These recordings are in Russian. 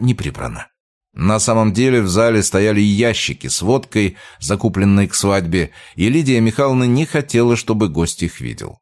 не прибрано. На самом деле в зале стояли ящики с водкой, закупленной к свадьбе, и Лидия Михайловна не хотела, чтобы гость их видел.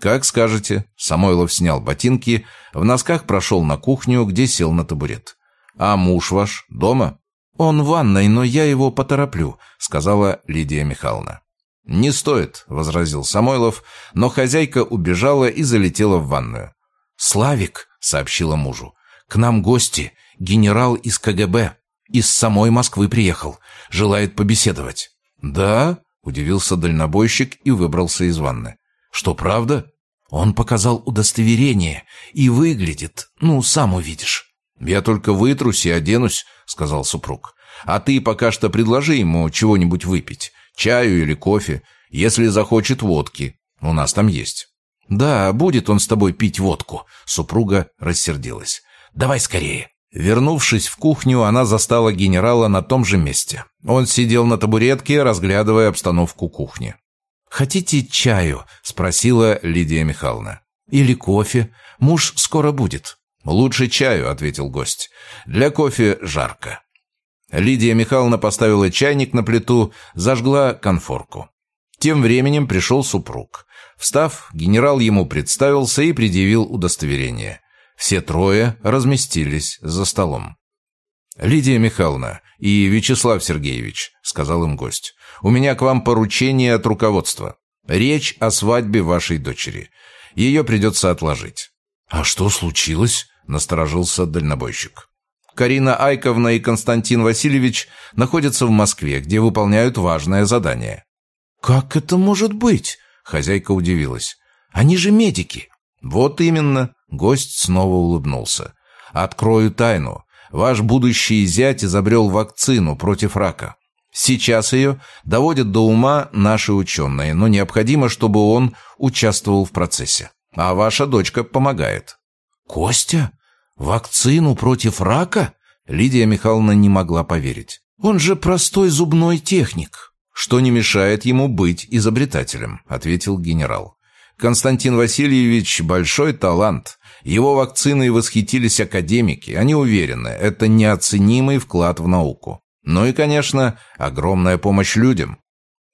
«Как скажете». Самойлов снял ботинки, в носках прошел на кухню, где сел на табурет. «А муж ваш дома?» «Он в ванной, но я его потороплю», — сказала Лидия Михайловна. «Не стоит», — возразил Самойлов, но хозяйка убежала и залетела в ванную. «Славик», — сообщила мужу, — «к нам гости, генерал из КГБ. Из самой Москвы приехал. Желает побеседовать». «Да?» — удивился дальнобойщик и выбрался из ванны. «Что, правда?» «Он показал удостоверение и выглядит, ну, сам увидишь». «Я только вытрусь и оденусь», — сказал супруг. «А ты пока что предложи ему чего-нибудь выпить. Чаю или кофе. Если захочет водки. У нас там есть». «Да, будет он с тобой пить водку», — супруга рассердилась. «Давай скорее». Вернувшись в кухню, она застала генерала на том же месте. Он сидел на табуретке, разглядывая обстановку кухни. «Хотите чаю?» — спросила Лидия Михайловна. «Или кофе? Муж скоро будет». «Лучше чаю», — ответил гость. «Для кофе жарко». Лидия Михайловна поставила чайник на плиту, зажгла конфорку. Тем временем пришел супруг. Встав, генерал ему представился и предъявил удостоверение. Все трое разместились за столом. «Лидия Михайловна и Вячеслав Сергеевич», — сказал им гость, — «у меня к вам поручение от руководства. Речь о свадьбе вашей дочери. Ее придется отложить». «А что случилось?» — насторожился дальнобойщик. Карина Айковна и Константин Васильевич находятся в Москве, где выполняют важное задание. «Как это может быть?» — хозяйка удивилась. «Они же медики». «Вот именно», — гость снова улыбнулся. «Открою тайну. Ваш будущий зять изобрел вакцину против рака. Сейчас ее доводят до ума наши ученые, но необходимо, чтобы он участвовал в процессе. А ваша дочка помогает». «Костя?» «Вакцину против рака?» Лидия Михайловна не могла поверить. «Он же простой зубной техник». «Что не мешает ему быть изобретателем», — ответил генерал. «Константин Васильевич — большой талант. Его вакциной восхитились академики. Они уверены, это неоценимый вклад в науку. Ну и, конечно, огромная помощь людям.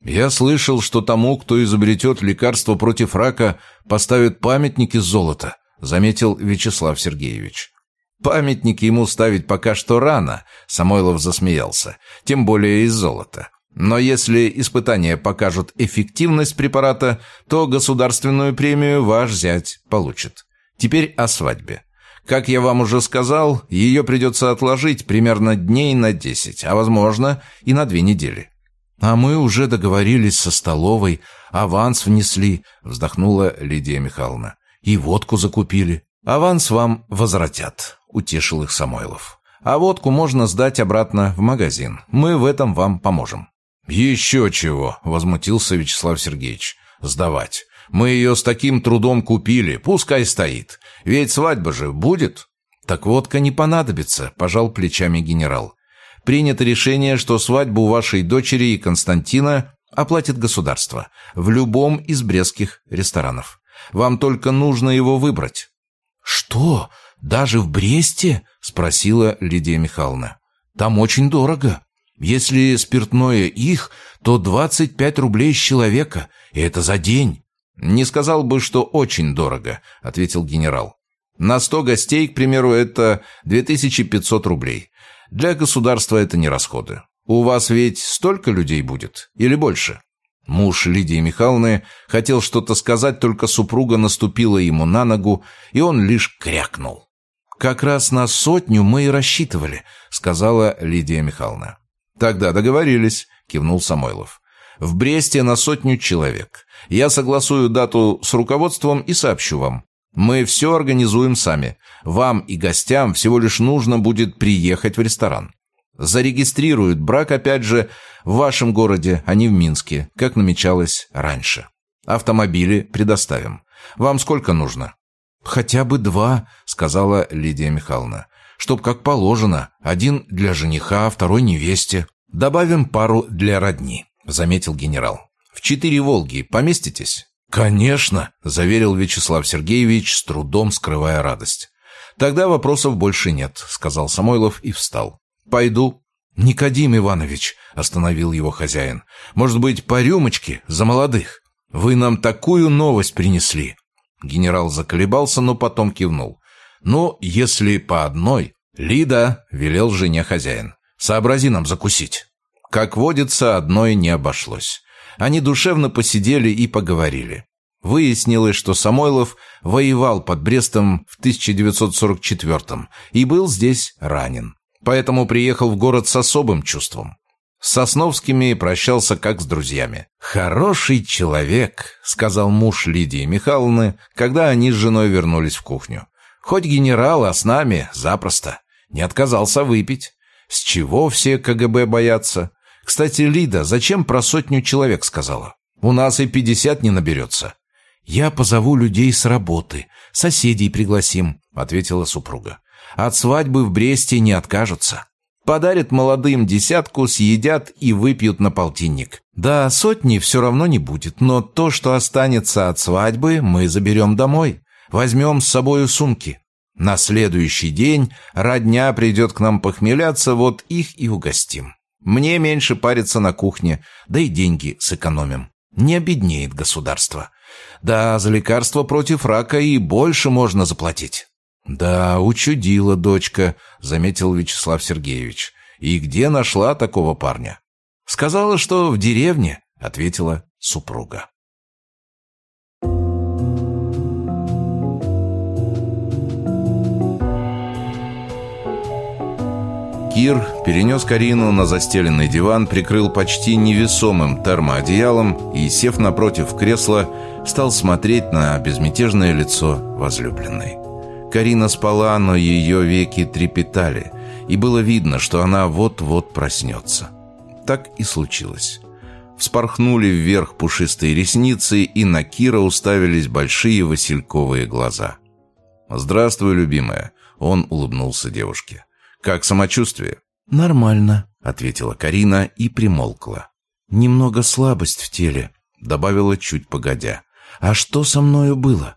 Я слышал, что тому, кто изобретет лекарство против рака, поставят памятник из золота заметил Вячеслав Сергеевич. «Памятник ему ставить пока что рано», — Самойлов засмеялся, «тем более из золота. Но если испытания покажут эффективность препарата, то государственную премию ваш зять получит. Теперь о свадьбе. Как я вам уже сказал, ее придется отложить примерно дней на десять, а, возможно, и на две недели». «А мы уже договорились со столовой, аванс внесли», — вздохнула Лидия Михайловна. И водку закупили. Аванс вам возвратят», — утешил их Самойлов. «А водку можно сдать обратно в магазин. Мы в этом вам поможем». «Еще чего», — возмутился Вячеслав Сергеевич. «Сдавать. Мы ее с таким трудом купили. Пускай стоит. Ведь свадьба же будет». «Так водка не понадобится», — пожал плечами генерал. «Принято решение, что свадьбу вашей дочери и Константина оплатит государство в любом из брестских ресторанов». Вам только нужно его выбрать». «Что? Даже в Бресте?» — спросила Лидия Михайловна. «Там очень дорого. Если спиртное их, то 25 рублей с человека, и это за день». «Не сказал бы, что очень дорого», — ответил генерал. «На 100 гостей, к примеру, это 2500 рублей. Для государства это не расходы. У вас ведь столько людей будет? Или больше?» Муж Лидии Михайловны хотел что-то сказать, только супруга наступила ему на ногу, и он лишь крякнул. «Как раз на сотню мы и рассчитывали», — сказала Лидия Михайловна. «Тогда договорились», — кивнул Самойлов. «В Бресте на сотню человек. Я согласую дату с руководством и сообщу вам. Мы все организуем сами. Вам и гостям всего лишь нужно будет приехать в ресторан. Зарегистрируют брак, опять же, в вашем городе, а не в Минске, как намечалось раньше. Автомобили предоставим. Вам сколько нужно?» «Хотя бы два», — сказала Лидия Михайловна. «Чтоб как положено. Один для жениха, а второй невесте. Добавим пару для родни», — заметил генерал. «В четыре «Волги» поместитесь?» «Конечно», — заверил Вячеслав Сергеевич, с трудом скрывая радость. «Тогда вопросов больше нет», — сказал Самойлов и встал. «Пойду». «Никодим Иванович», — остановил его хозяин, — «может быть, по рюмочке за молодых? Вы нам такую новость принесли». Генерал заколебался, но потом кивнул. «Ну, если по одной...» «Лида», — велел жене хозяин, — «сообрази нам закусить». Как водится, одной не обошлось. Они душевно посидели и поговорили. Выяснилось, что Самойлов воевал под Брестом в 1944 и был здесь ранен. Поэтому приехал в город с особым чувством. С Сосновскими прощался как с друзьями. «Хороший человек», — сказал муж Лидии Михайловны, когда они с женой вернулись в кухню. «Хоть генерал, а с нами запросто. Не отказался выпить. С чего все КГБ боятся? Кстати, Лида, зачем про сотню человек сказала? У нас и пятьдесят не наберется». «Я позову людей с работы, соседей пригласим», — ответила супруга. «От свадьбы в Бресте не откажутся». Подарят молодым десятку, съедят и выпьют на полтинник. Да, сотни все равно не будет, но то, что останется от свадьбы, мы заберем домой. Возьмем с собою сумки. На следующий день родня придет к нам похмеляться, вот их и угостим. Мне меньше париться на кухне, да и деньги сэкономим. Не обеднеет государство. Да, за лекарства против рака и больше можно заплатить. «Да, учудила дочка», — заметил Вячеслав Сергеевич. «И где нашла такого парня?» «Сказала, что в деревне», — ответила супруга. Кир перенес Карину на застеленный диван, прикрыл почти невесомым термоодеялом и, сев напротив кресла, стал смотреть на безмятежное лицо возлюбленной. Карина спала, но ее веки трепетали, и было видно, что она вот-вот проснется. Так и случилось. Вспорхнули вверх пушистые ресницы, и на Кира уставились большие васильковые глаза. «Здравствуй, любимая», — он улыбнулся девушке. «Как самочувствие?» «Нормально», — ответила Карина и примолкла. «Немного слабость в теле», — добавила чуть погодя. «А что со мною было?»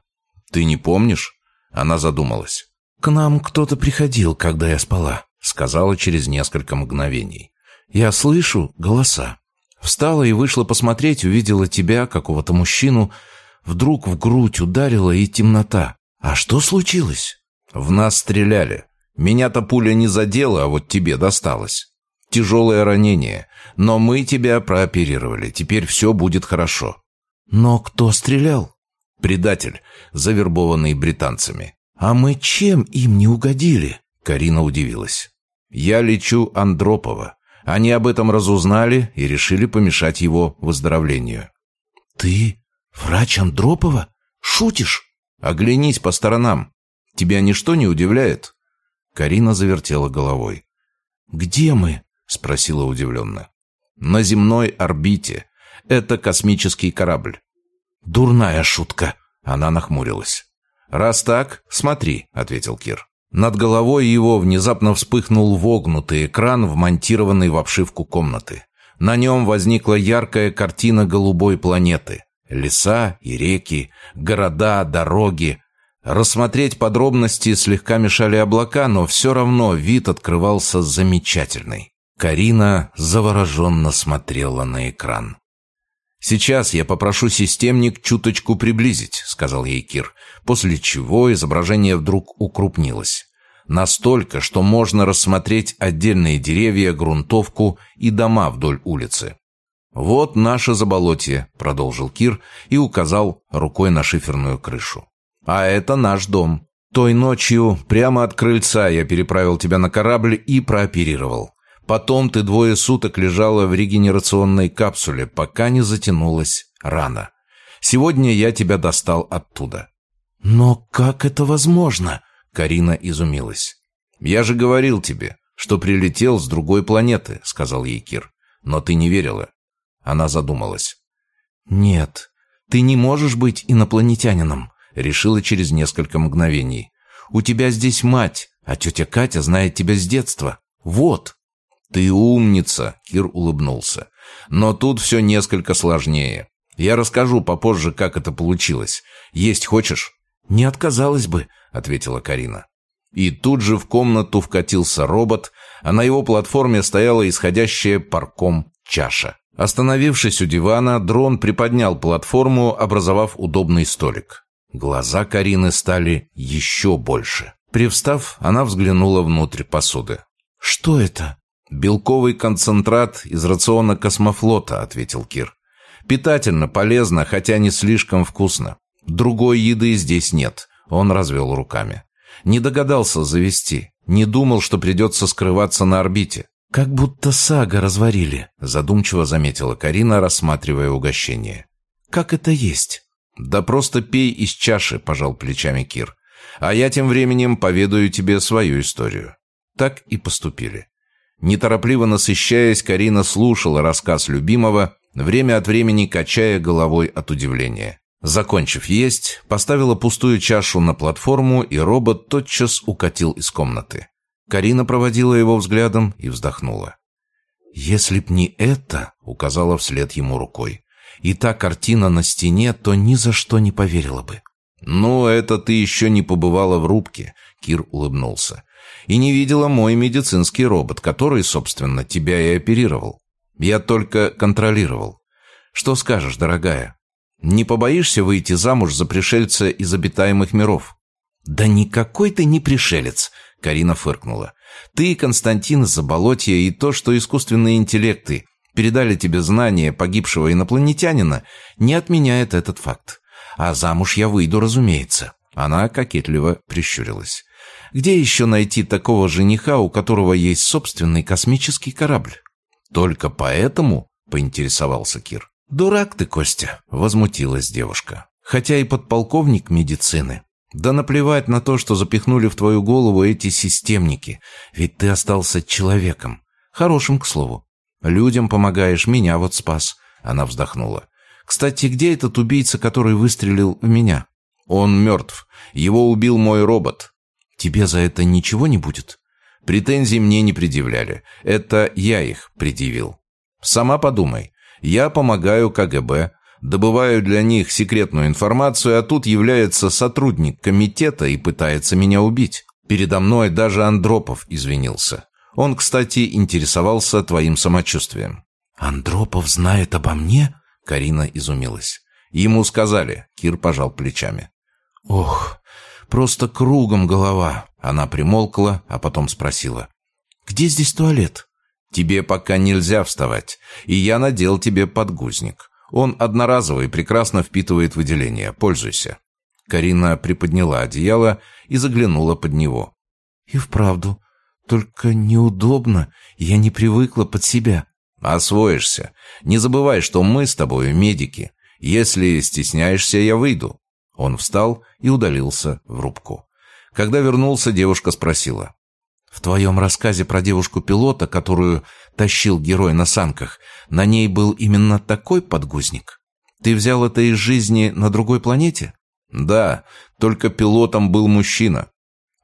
«Ты не помнишь?» Она задумалась. «К нам кто-то приходил, когда я спала», — сказала через несколько мгновений. «Я слышу голоса. Встала и вышла посмотреть, увидела тебя, какого-то мужчину. Вдруг в грудь ударила и темнота. А что случилось?» «В нас стреляли. Меня-то пуля не задела, а вот тебе досталось. Тяжелое ранение. Но мы тебя прооперировали. Теперь все будет хорошо». «Но кто стрелял?» Предатель, завербованный британцами. «А мы чем им не угодили?» Карина удивилась. «Я лечу Андропова. Они об этом разузнали и решили помешать его выздоровлению». «Ты врач Андропова? Шутишь?» «Оглянись по сторонам. Тебя ничто не удивляет?» Карина завертела головой. «Где мы?» — спросила удивленно. «На земной орбите. Это космический корабль. «Дурная шутка!» Она нахмурилась. «Раз так, смотри», — ответил Кир. Над головой его внезапно вспыхнул вогнутый экран, вмонтированный в обшивку комнаты. На нем возникла яркая картина голубой планеты. Леса и реки, города, дороги. Рассмотреть подробности слегка мешали облака, но все равно вид открывался замечательный. Карина завороженно смотрела на экран. «Сейчас я попрошу системник чуточку приблизить», — сказал ей Кир, после чего изображение вдруг укрупнилось. Настолько, что можно рассмотреть отдельные деревья, грунтовку и дома вдоль улицы. «Вот наше заболотье», — продолжил Кир и указал рукой на шиферную крышу. «А это наш дом. Той ночью прямо от крыльца я переправил тебя на корабль и прооперировал. Потом ты двое суток лежала в регенерационной капсуле, пока не затянулась рана. Сегодня я тебя достал оттуда». «Но как это возможно?» Карина изумилась. «Я же говорил тебе, что прилетел с другой планеты», — сказал ей Кир. «Но ты не верила». Она задумалась. «Нет, ты не можешь быть инопланетянином», — решила через несколько мгновений. «У тебя здесь мать, а тетя Катя знает тебя с детства. Вот». «Ты умница!» — Кир улыбнулся. «Но тут все несколько сложнее. Я расскажу попозже, как это получилось. Есть хочешь?» «Не отказалась бы», — ответила Карина. И тут же в комнату вкатился робот, а на его платформе стояла исходящая парком чаша. Остановившись у дивана, дрон приподнял платформу, образовав удобный столик. Глаза Карины стали еще больше. Привстав, она взглянула внутрь посуды. «Что это?» «Белковый концентрат из рациона космофлота», — ответил Кир. «Питательно, полезно, хотя не слишком вкусно. Другой еды здесь нет», — он развел руками. «Не догадался завести. Не думал, что придется скрываться на орбите. «Как будто сага разварили», — задумчиво заметила Карина, рассматривая угощение. «Как это есть?» «Да просто пей из чаши», — пожал плечами Кир. «А я тем временем поведаю тебе свою историю». Так и поступили. Неторопливо насыщаясь, Карина слушала рассказ любимого, время от времени качая головой от удивления. Закончив есть, поставила пустую чашу на платформу, и робот тотчас укатил из комнаты. Карина проводила его взглядом и вздохнула. «Если б не это», — указала вслед ему рукой, «и та картина на стене, то ни за что не поверила бы». «Ну, это ты еще не побывала в рубке», — Кир улыбнулся. «И не видела мой медицинский робот, который, собственно, тебя и оперировал. Я только контролировал. Что скажешь, дорогая? Не побоишься выйти замуж за пришельца из обитаемых миров?» «Да никакой ты не пришелец», Карина фыркнула. «Ты, Константин Заболотье, и то, что искусственные интеллекты передали тебе знания погибшего инопланетянина, не отменяет этот факт. А замуж я выйду, разумеется». Она кокетливо прищурилась. «Где еще найти такого жениха, у которого есть собственный космический корабль?» «Только поэтому?» — поинтересовался Кир. «Дурак ты, Костя!» — возмутилась девушка. «Хотя и подполковник медицины. Да наплевать на то, что запихнули в твою голову эти системники, ведь ты остался человеком. Хорошим, к слову. Людям помогаешь, меня вот спас. Она вздохнула. Кстати, где этот убийца, который выстрелил в меня? Он мертв. Его убил мой робот. Тебе за это ничего не будет? Претензий мне не предъявляли. Это я их предъявил. Сама подумай. Я помогаю КГБ, Добываю для них секретную информацию, а тут является сотрудник комитета и пытается меня убить. Передо мной даже Андропов извинился. Он, кстати, интересовался твоим самочувствием». «Андропов знает обо мне?» Карина изумилась. Ему сказали. Кир пожал плечами. «Ох, просто кругом голова». Она примолкла, а потом спросила. «Где здесь туалет?» «Тебе пока нельзя вставать, и я надел тебе подгузник. Он одноразовый, прекрасно впитывает выделение. Пользуйся». Карина приподняла одеяло и заглянула под него. «И вправду. Только неудобно. Я не привыкла под себя». «Освоишься. Не забывай, что мы с тобой медики. Если стесняешься, я выйду». Он встал и удалился в рубку. Когда вернулся, девушка спросила. В твоем рассказе про девушку-пилота, которую тащил герой на санках, на ней был именно такой подгузник? Ты взял это из жизни на другой планете? Да, только пилотом был мужчина.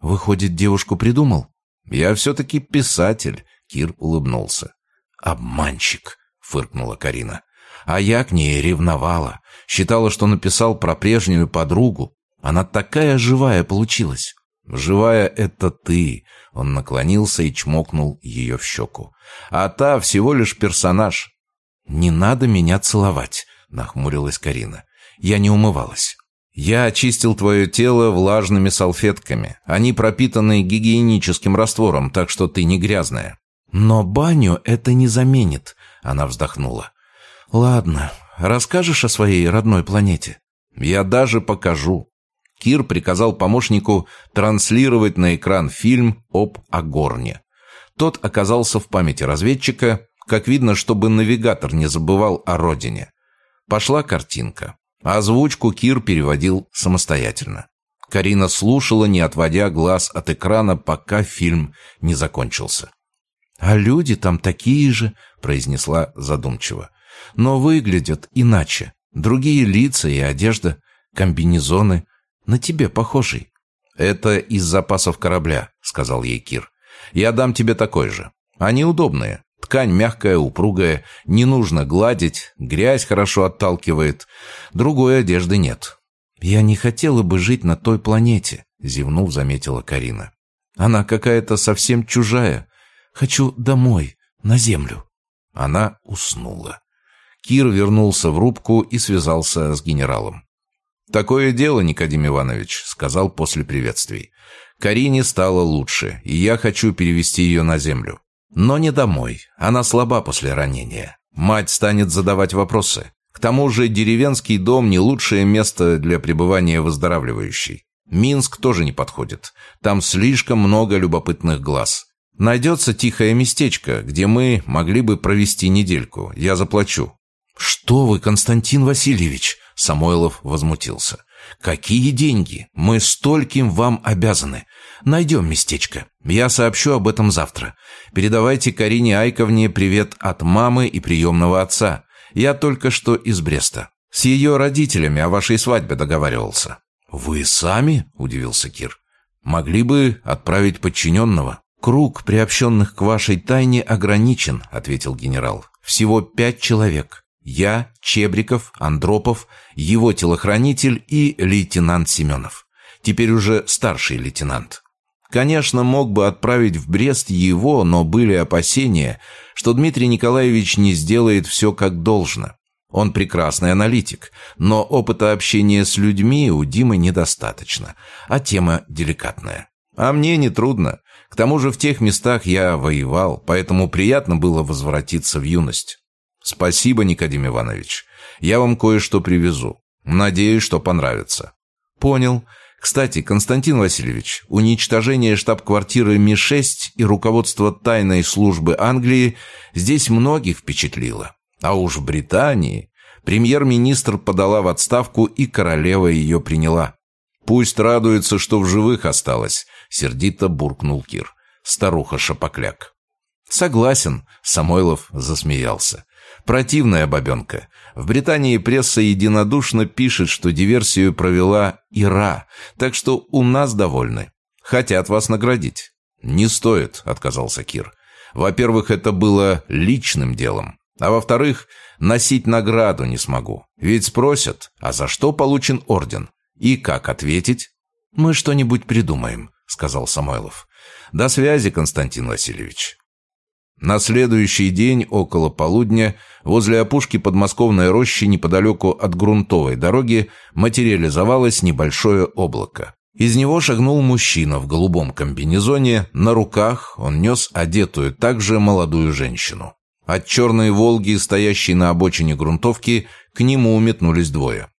Выходит, девушку придумал? Я все-таки писатель, Кир улыбнулся. Обманщик, фыркнула Карина. А я к ней ревновала. Считала, что написал про прежнюю подругу. Она такая живая получилась. «Живая — это ты!» Он наклонился и чмокнул ее в щеку. «А та всего лишь персонаж». «Не надо меня целовать», — нахмурилась Карина. «Я не умывалась». «Я очистил твое тело влажными салфетками. Они пропитаны гигиеническим раствором, так что ты не грязная». «Но баню это не заменит», — она вздохнула. «Ладно, расскажешь о своей родной планете?» «Я даже покажу». Кир приказал помощнику транслировать на экран фильм об Агорне. Тот оказался в памяти разведчика, как видно, чтобы навигатор не забывал о родине. Пошла картинка. Озвучку Кир переводил самостоятельно. Карина слушала, не отводя глаз от экрана, пока фильм не закончился. «А люди там такие же», — произнесла задумчиво. «Но выглядят иначе. Другие лица и одежда, комбинезоны, на тебе похожий». «Это из запасов корабля», — сказал ей Кир. «Я дам тебе такой же. Они удобные. Ткань мягкая, упругая, не нужно гладить, грязь хорошо отталкивает. Другой одежды нет». «Я не хотела бы жить на той планете», — зевнув, заметила Карина. Она какая-то совсем чужая. Хочу домой, на землю». Она уснула. Кир вернулся в рубку и связался с генералом. «Такое дело, Никодим Иванович», — сказал после приветствий. «Карине стало лучше, и я хочу перевести ее на землю. Но не домой, она слаба после ранения. Мать станет задавать вопросы. К тому же деревенский дом не лучшее место для пребывания выздоравливающей. Минск тоже не подходит. Там слишком много любопытных глаз. Найдется тихое местечко, где мы могли бы провести недельку. Я заплачу». «Что вы, Константин Васильевич?» Самойлов возмутился. «Какие деньги? Мы стольким вам обязаны. Найдем местечко. Я сообщу об этом завтра. Передавайте Карине Айковне привет от мамы и приемного отца. Я только что из Бреста. С ее родителями о вашей свадьбе договаривался». «Вы сами?» – удивился Кир. «Могли бы отправить подчиненного». «Круг приобщенных к вашей тайне ограничен», – ответил генерал. «Всего пять человек. Я, Чебриков, Андропов, его телохранитель и лейтенант Семенов. Теперь уже старший лейтенант. Конечно, мог бы отправить в Брест его, но были опасения, что Дмитрий Николаевич не сделает все как должно. Он прекрасный аналитик, но опыта общения с людьми у Димы недостаточно, а тема деликатная. А мне не трудно. К тому же в тех местах я воевал, поэтому приятно было возвратиться в юность. «Спасибо, Никодим Иванович. Я вам кое-что привезу. Надеюсь, что понравится». «Понял. Кстати, Константин Васильевич, уничтожение штаб-квартиры Ми-6 и руководство тайной службы Англии здесь многих впечатлило. А уж в Британии премьер-министр подала в отставку, и королева ее приняла. «Пусть радуется, что в живых осталось», — сердито буркнул Кир. Старуха Шапокляк. «Согласен», — Самойлов засмеялся. Противная бабенка. В Британии пресса единодушно пишет, что диверсию провела Ира, так что у нас довольны. Хотят вас наградить. «Не стоит», — отказался Кир. «Во-первых, это было личным делом. А во-вторых, носить награду не смогу. Ведь спросят, а за что получен орден? И как ответить?» «Мы что-нибудь придумаем», — сказал Самойлов. «До связи, Константин Васильевич». На следующий день, около полудня, возле опушки подмосковной рощи неподалеку от грунтовой дороги материализовалось небольшое облако. Из него шагнул мужчина в голубом комбинезоне, на руках он нес одетую также молодую женщину. От черной «Волги», стоящей на обочине грунтовки, к нему метнулись двое.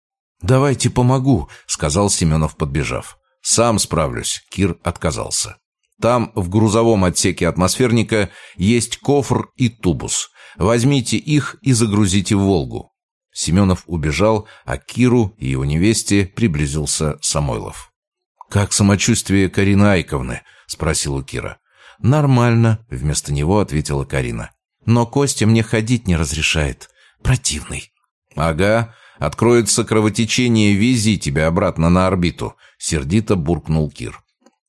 «Давайте помогу», — сказал Семенов, подбежав. «Сам справлюсь», — Кир отказался. Там, в грузовом отсеке атмосферника, есть кофр и тубус. Возьмите их и загрузите в «Волгу». Семенов убежал, а Киру и его невесте приблизился Самойлов. «Как самочувствие Карины Айковны?» – спросил у Кира. «Нормально», – вместо него ответила Карина. «Но Костя мне ходить не разрешает. Противный». «Ага, откроется кровотечение, вези тебя обратно на орбиту», – сердито буркнул Кир.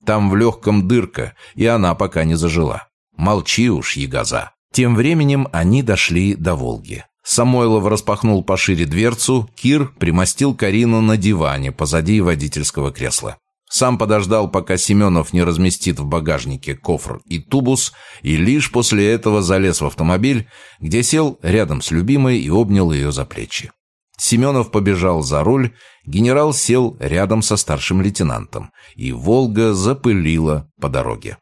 Там в легком дырка, и она пока не зажила. Молчи уж, ягоза. Тем временем они дошли до Волги. Самойлов распахнул пошире дверцу, Кир примостил Карину на диване позади водительского кресла. Сам подождал, пока Семенов не разместит в багажнике кофр и тубус, и лишь после этого залез в автомобиль, где сел рядом с любимой и обнял ее за плечи. Семенов побежал за руль, генерал сел рядом со старшим лейтенантом, и «Волга» запылила по дороге.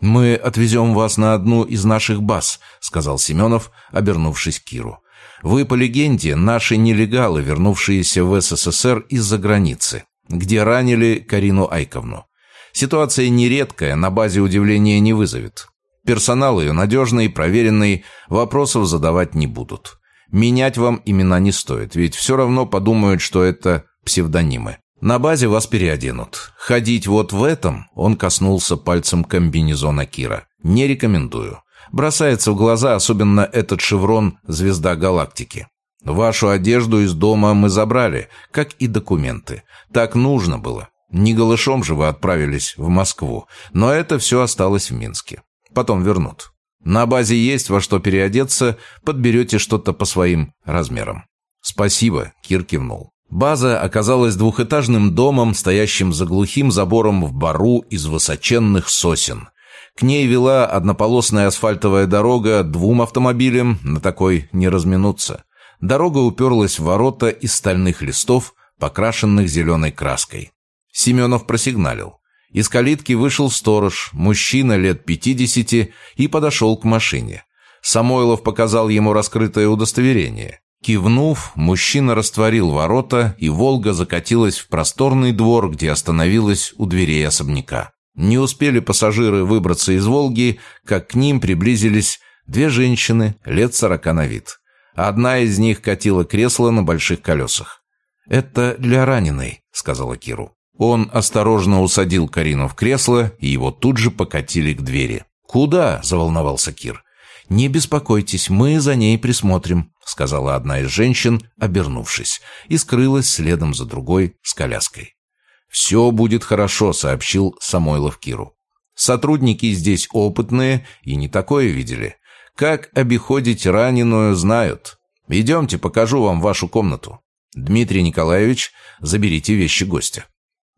«Мы отвезем вас на одну из наших баз», — сказал Семенов, обернувшись к Киру. «Вы, по легенде, наши нелегалы, вернувшиеся в СССР из-за границы, где ранили Карину Айковну. Ситуация нередкая, на базе удивления не вызовет. Персонал ее надежный, проверенный, вопросов задавать не будут. Менять вам имена не стоит, ведь все равно подумают, что это псевдонимы. На базе вас переоденут. Ходить вот в этом, он коснулся пальцем комбинезона Кира. Не рекомендую. Бросается в глаза, особенно этот шеврон «Звезда галактики». Вашу одежду из дома мы забрали, как и документы. Так нужно было. Не голышом же вы отправились в Москву, но это все осталось в Минске. Потом вернут. На базе есть во что переодеться, подберете что-то по своим размерам». «Спасибо», — Кир кивнул. База оказалась двухэтажным домом, стоящим за глухим забором в бару из высоченных сосен. К ней вела однополосная асфальтовая дорога двум автомобилям, на такой не разминуться. Дорога уперлась в ворота из стальных листов, покрашенных зеленой краской. Семенов просигналил. Из калитки вышел сторож, мужчина лет пятидесяти, и подошел к машине. Самойлов показал ему раскрытое удостоверение. Кивнув, мужчина растворил ворота, и «Волга» закатилась в просторный двор, где остановилась у дверей особняка. Не успели пассажиры выбраться из «Волги», как к ним приблизились две женщины лет сорока на вид. Одна из них катила кресло на больших колесах. «Это для раненой», — сказала Киру. Он осторожно усадил Карину в кресло, и его тут же покатили к двери. «Куда?» – заволновался Кир. «Не беспокойтесь, мы за ней присмотрим», – сказала одна из женщин, обернувшись, и скрылась следом за другой с коляской. «Все будет хорошо», – сообщил Самойлов Киру. «Сотрудники здесь опытные и не такое видели. Как обиходить раненую, знают. Идемте, покажу вам вашу комнату. Дмитрий Николаевич, заберите вещи гостя».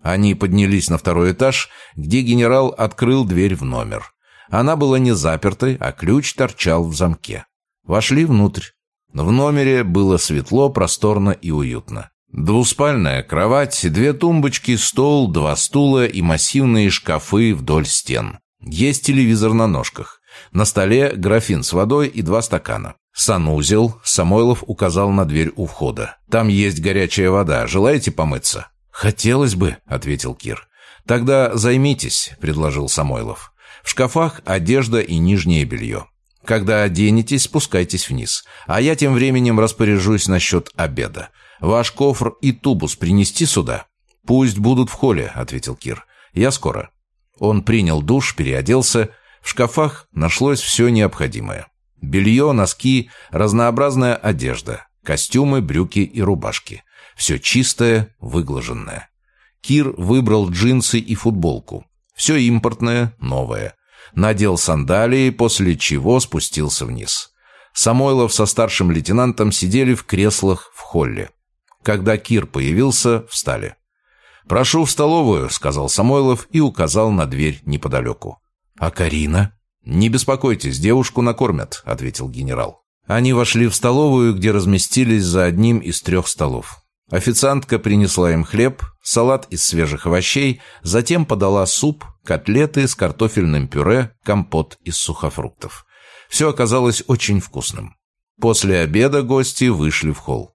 Они поднялись на второй этаж, где генерал открыл дверь в номер. Она была не запертой, а ключ торчал в замке. Вошли внутрь. В номере было светло, просторно и уютно. Двуспальная кровать, две тумбочки, стол, два стула и массивные шкафы вдоль стен. Есть телевизор на ножках. На столе графин с водой и два стакана. Санузел. Самойлов указал на дверь у входа. Там есть горячая вода. Желаете помыться? «Хотелось бы», — ответил Кир. «Тогда займитесь», — предложил Самойлов. «В шкафах одежда и нижнее белье. Когда оденетесь, спускайтесь вниз. А я тем временем распоряжусь насчет обеда. Ваш кофр и тубус принести сюда?» «Пусть будут в холле», — ответил Кир. «Я скоро». Он принял душ, переоделся. В шкафах нашлось все необходимое. Белье, носки, разнообразная одежда, костюмы, брюки и рубашки. Все чистое, выглаженное. Кир выбрал джинсы и футболку. Все импортное, новое. Надел сандалии, после чего спустился вниз. Самойлов со старшим лейтенантом сидели в креслах в холле. Когда Кир появился, встали. «Прошу в столовую», — сказал Самойлов и указал на дверь неподалеку. «А Карина?» «Не беспокойтесь, девушку накормят», — ответил генерал. Они вошли в столовую, где разместились за одним из трех столов. Официантка принесла им хлеб, салат из свежих овощей, затем подала суп, котлеты с картофельным пюре, компот из сухофруктов. Все оказалось очень вкусным. После обеда гости вышли в холл.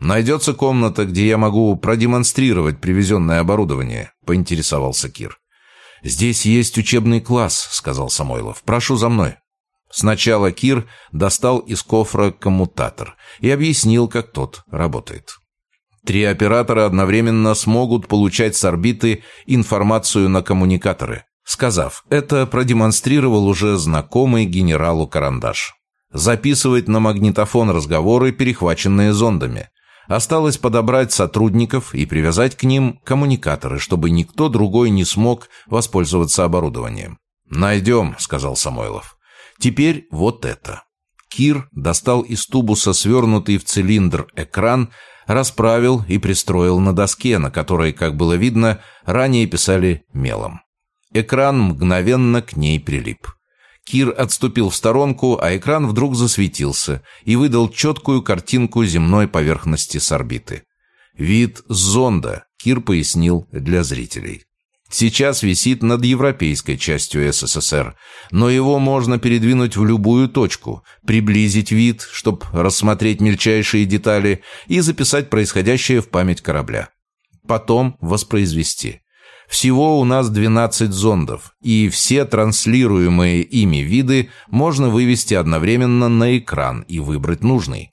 «Найдется комната, где я могу продемонстрировать привезенное оборудование», — поинтересовался Кир. «Здесь есть учебный класс», — сказал Самойлов. «Прошу за мной». Сначала Кир достал из кофра коммутатор и объяснил, как тот работает. Три оператора одновременно смогут получать с орбиты информацию на коммуникаторы. Сказав, это продемонстрировал уже знакомый генералу Карандаш. Записывать на магнитофон разговоры, перехваченные зондами. Осталось подобрать сотрудников и привязать к ним коммуникаторы, чтобы никто другой не смог воспользоваться оборудованием. «Найдем», — сказал Самойлов. «Теперь вот это». Кир достал из тубуса свернутый в цилиндр экран, расправил и пристроил на доске, на которой, как было видно, ранее писали мелом. Экран мгновенно к ней прилип. Кир отступил в сторонку, а экран вдруг засветился и выдал четкую картинку земной поверхности с орбиты. Вид зонда, Кир пояснил для зрителей сейчас висит над европейской частью СССР, но его можно передвинуть в любую точку, приблизить вид, чтобы рассмотреть мельчайшие детали и записать происходящее в память корабля. Потом воспроизвести. Всего у нас 12 зондов, и все транслируемые ими виды можно вывести одновременно на экран и выбрать нужный.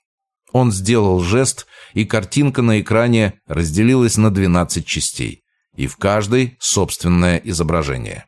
Он сделал жест, и картинка на экране разделилась на 12 частей и в каждой собственное изображение.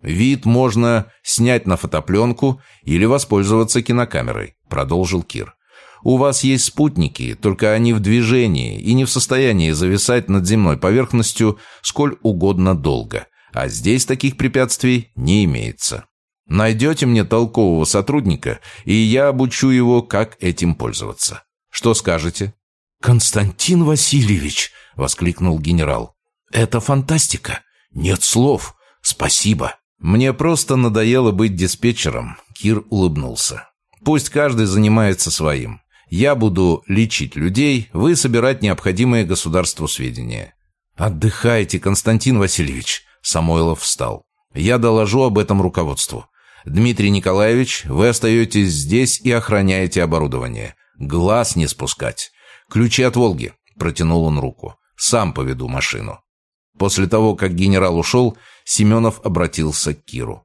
Вид можно снять на фотопленку или воспользоваться кинокамерой, продолжил Кир. У вас есть спутники, только они в движении и не в состоянии зависать над земной поверхностью сколь угодно долго, а здесь таких препятствий не имеется. Найдете мне толкового сотрудника, и я обучу его, как этим пользоваться. Что скажете? «Константин Васильевич!» — воскликнул генерал. «Это фантастика! Нет слов! Спасибо!» «Мне просто надоело быть диспетчером», — Кир улыбнулся. «Пусть каждый занимается своим. Я буду лечить людей, вы собирать необходимые государству сведения». «Отдыхайте, Константин Васильевич», — Самойлов встал. «Я доложу об этом руководству. Дмитрий Николаевич, вы остаетесь здесь и охраняете оборудование. Глаз не спускать. Ключи от «Волги», — протянул он руку. «Сам поведу машину». После того, как генерал ушел, Семенов обратился к Киру.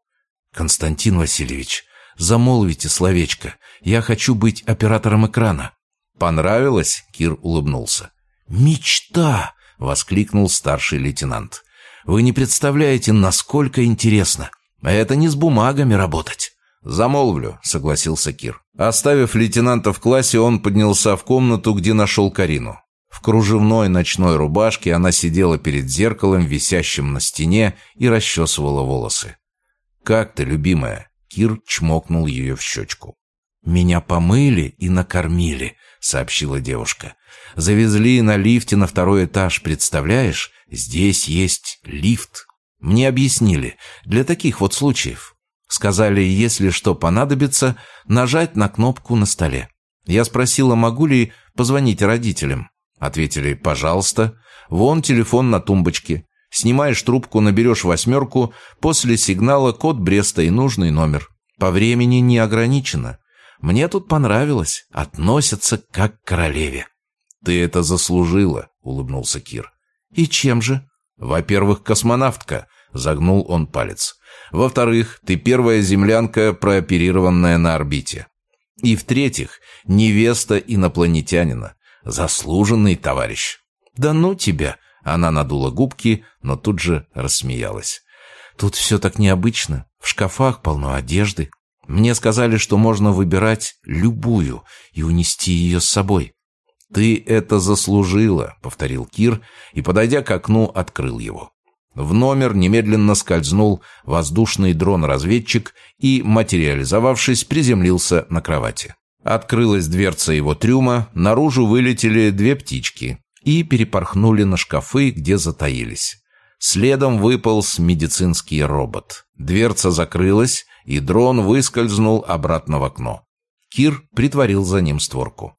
«Константин Васильевич, замолвите словечко. Я хочу быть оператором экрана». «Понравилось?» — Кир улыбнулся. «Мечта!» — воскликнул старший лейтенант. «Вы не представляете, насколько интересно. Это не с бумагами работать». «Замолвлю», — согласился Кир. Оставив лейтенанта в классе, он поднялся в комнату, где нашел Карину. В кружевной ночной рубашке она сидела перед зеркалом, висящим на стене, и расчесывала волосы. «Как ты, любимая?» Кир чмокнул ее в щечку. «Меня помыли и накормили», — сообщила девушка. «Завезли на лифте на второй этаж, представляешь? Здесь есть лифт. Мне объяснили, для таких вот случаев. Сказали, если что понадобится, нажать на кнопку на столе. Я спросила, могу ли позвонить родителям. Ответили, пожалуйста. Вон телефон на тумбочке. Снимаешь трубку, наберешь восьмерку, после сигнала код Бреста и нужный номер. По времени не ограничено. Мне тут понравилось. Относятся как к королеве. «Ты это заслужила», — улыбнулся Кир. «И чем же?» «Во-первых, космонавтка», — загнул он палец. «Во-вторых, ты первая землянка, прооперированная на орбите. И в-третьих, невеста инопланетянина. Заслуженный товарищ». «Да ну тебя!» Она надула губки, но тут же рассмеялась. «Тут все так необычно. В шкафах полно одежды. Мне сказали, что можно выбирать любую и унести ее с собой». «Ты это заслужила», — повторил Кир и, подойдя к окну, открыл его. В номер немедленно скользнул воздушный дрон-разведчик и, материализовавшись, приземлился на кровати. Открылась дверца его трюма, наружу вылетели две птички и перепорхнули на шкафы, где затаились. Следом выполз медицинский робот. Дверца закрылась, и дрон выскользнул обратно в окно. Кир притворил за ним створку.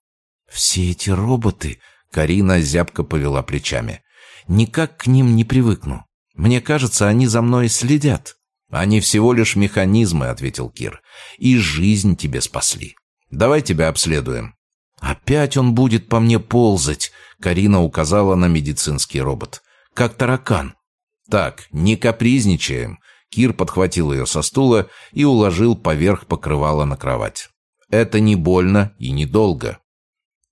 «Все эти роботы...» — Карина зябко повела плечами. «Никак к ним не привыкну. Мне кажется, они за мной следят». «Они всего лишь механизмы», — ответил Кир. «И жизнь тебе спасли. Давай тебя обследуем». «Опять он будет по мне ползать», — Карина указала на медицинский робот. «Как таракан». «Так, не капризничаем». Кир подхватил ее со стула и уложил поверх покрывала на кровать. «Это не больно и недолго».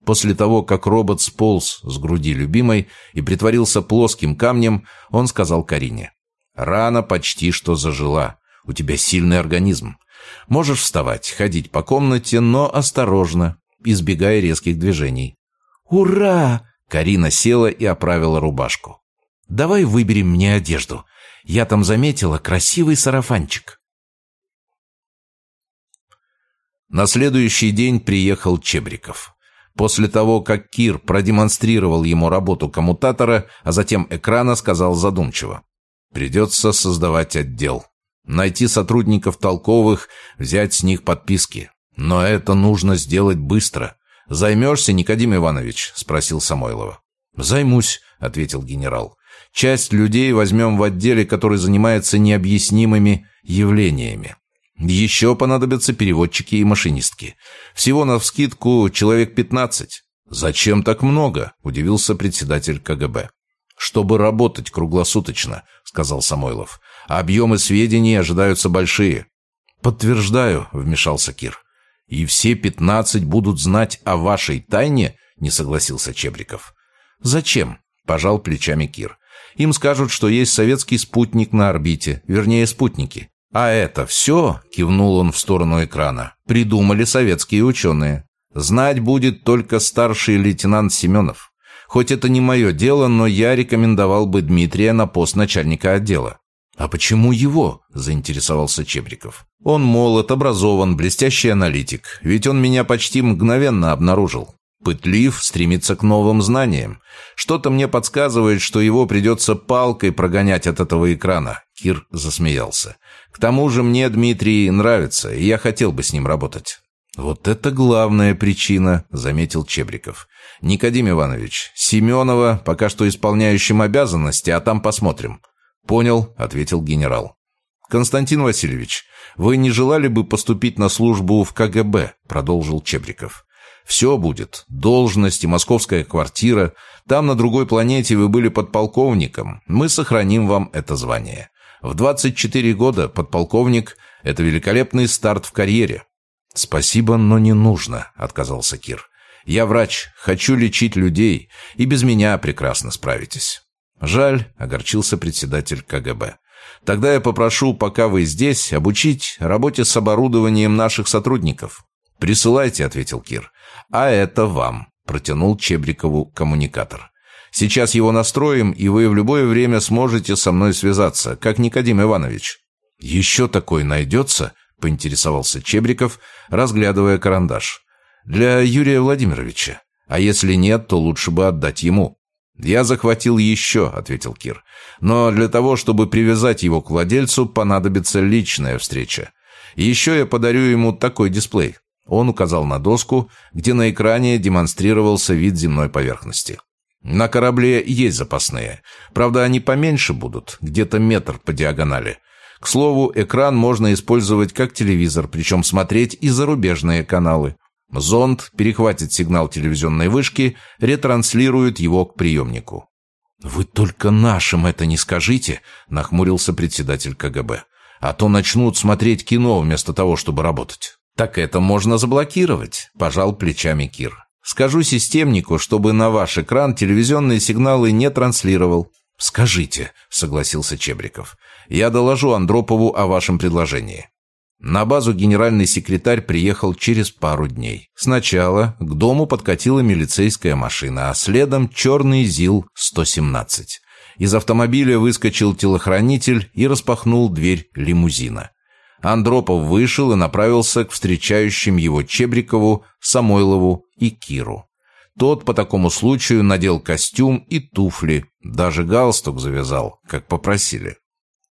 После того, как робот сполз с груди любимой и притворился плоским камнем, он сказал Карине. «Рана почти что зажила. У тебя сильный организм. Можешь вставать, ходить по комнате, но осторожно, избегая резких движений». «Ура!» Карина села и оправила рубашку. «Давай выберем мне одежду. Я там заметила красивый сарафанчик». На следующий день приехал Чебриков. После того, как Кир продемонстрировал ему работу коммутатора, а затем экрана, сказал задумчиво. «Придется создавать отдел. Найти сотрудников толковых, взять с них подписки. Но это нужно сделать быстро. Займешься, Никодим Иванович?» – спросил Самойлова. «Займусь», – ответил генерал. «Часть людей возьмем в отделе, который занимается необъяснимыми явлениями. Еще понадобятся переводчики и машинистки. Всего на вскидку человек 15. «Зачем так много?» – удивился председатель КГБ. «Чтобы работать круглосуточно», – сказал Самойлов. «Объемы сведений ожидаются большие». «Подтверждаю», – вмешался Кир. «И все пятнадцать будут знать о вашей тайне?» – не согласился Чебриков. «Зачем?» – пожал плечами Кир. «Им скажут, что есть советский спутник на орбите, вернее, спутники. «А это все?» — кивнул он в сторону экрана. «Придумали советские ученые. Знать будет только старший лейтенант Семенов. Хоть это не мое дело, но я рекомендовал бы Дмитрия на пост начальника отдела». «А почему его?» – заинтересовался Чебриков. «Он молод, образован, блестящий аналитик. Ведь он меня почти мгновенно обнаружил. Пытлив, стремится к новым знаниям. Что-то мне подсказывает, что его придется палкой прогонять от этого экрана. Кир засмеялся. К тому же мне Дмитрий нравится, и я хотел бы с ним работать. «Вот это главная причина», — заметил Чебриков. «Никодим Иванович, Семенова пока что исполняющим обязанности, а там посмотрим». «Понял», — ответил генерал. «Константин Васильевич, вы не желали бы поступить на службу в КГБ?» — продолжил Чебриков. Все будет. Должность и московская квартира. Там, на другой планете, вы были подполковником. Мы сохраним вам это звание. В 24 года подполковник – это великолепный старт в карьере. «Спасибо, но не нужно», – отказался Кир. «Я врач, хочу лечить людей, и без меня прекрасно справитесь». «Жаль», — огорчился председатель КГБ. «Тогда я попрошу, пока вы здесь, обучить работе с оборудованием наших сотрудников». «Присылайте», — ответил Кир. «А это вам», — протянул Чебрикову коммуникатор. «Сейчас его настроим, и вы в любое время сможете со мной связаться, как Никодим Иванович». «Еще такой найдется?» — поинтересовался Чебриков, разглядывая карандаш. «Для Юрия Владимировича. А если нет, то лучше бы отдать ему». «Я захватил еще», — ответил Кир. «Но для того, чтобы привязать его к владельцу, понадобится личная встреча. Еще я подарю ему такой дисплей. Он указал на доску, где на экране демонстрировался вид земной поверхности. На корабле есть запасные. Правда, они поменьше будут, где-то метр по диагонали. К слову, экран можно использовать как телевизор, причем смотреть и зарубежные каналы. Зонд перехватит сигнал телевизионной вышки, ретранслирует его к приемнику. «Вы только нашим это не скажите», — нахмурился председатель КГБ. «А то начнут смотреть кино вместо того, чтобы работать». «Так это можно заблокировать», – пожал плечами Кир. «Скажу системнику, чтобы на ваш экран телевизионные сигналы не транслировал». «Скажите», – согласился Чебриков. «Я доложу Андропову о вашем предложении». На базу генеральный секретарь приехал через пару дней. Сначала к дому подкатила милицейская машина, а следом черный ЗИЛ-117. Из автомобиля выскочил телохранитель и распахнул дверь лимузина. Андропов вышел и направился к встречающим его Чебрикову, Самойлову и Киру. Тот по такому случаю надел костюм и туфли, даже галстук завязал, как попросили.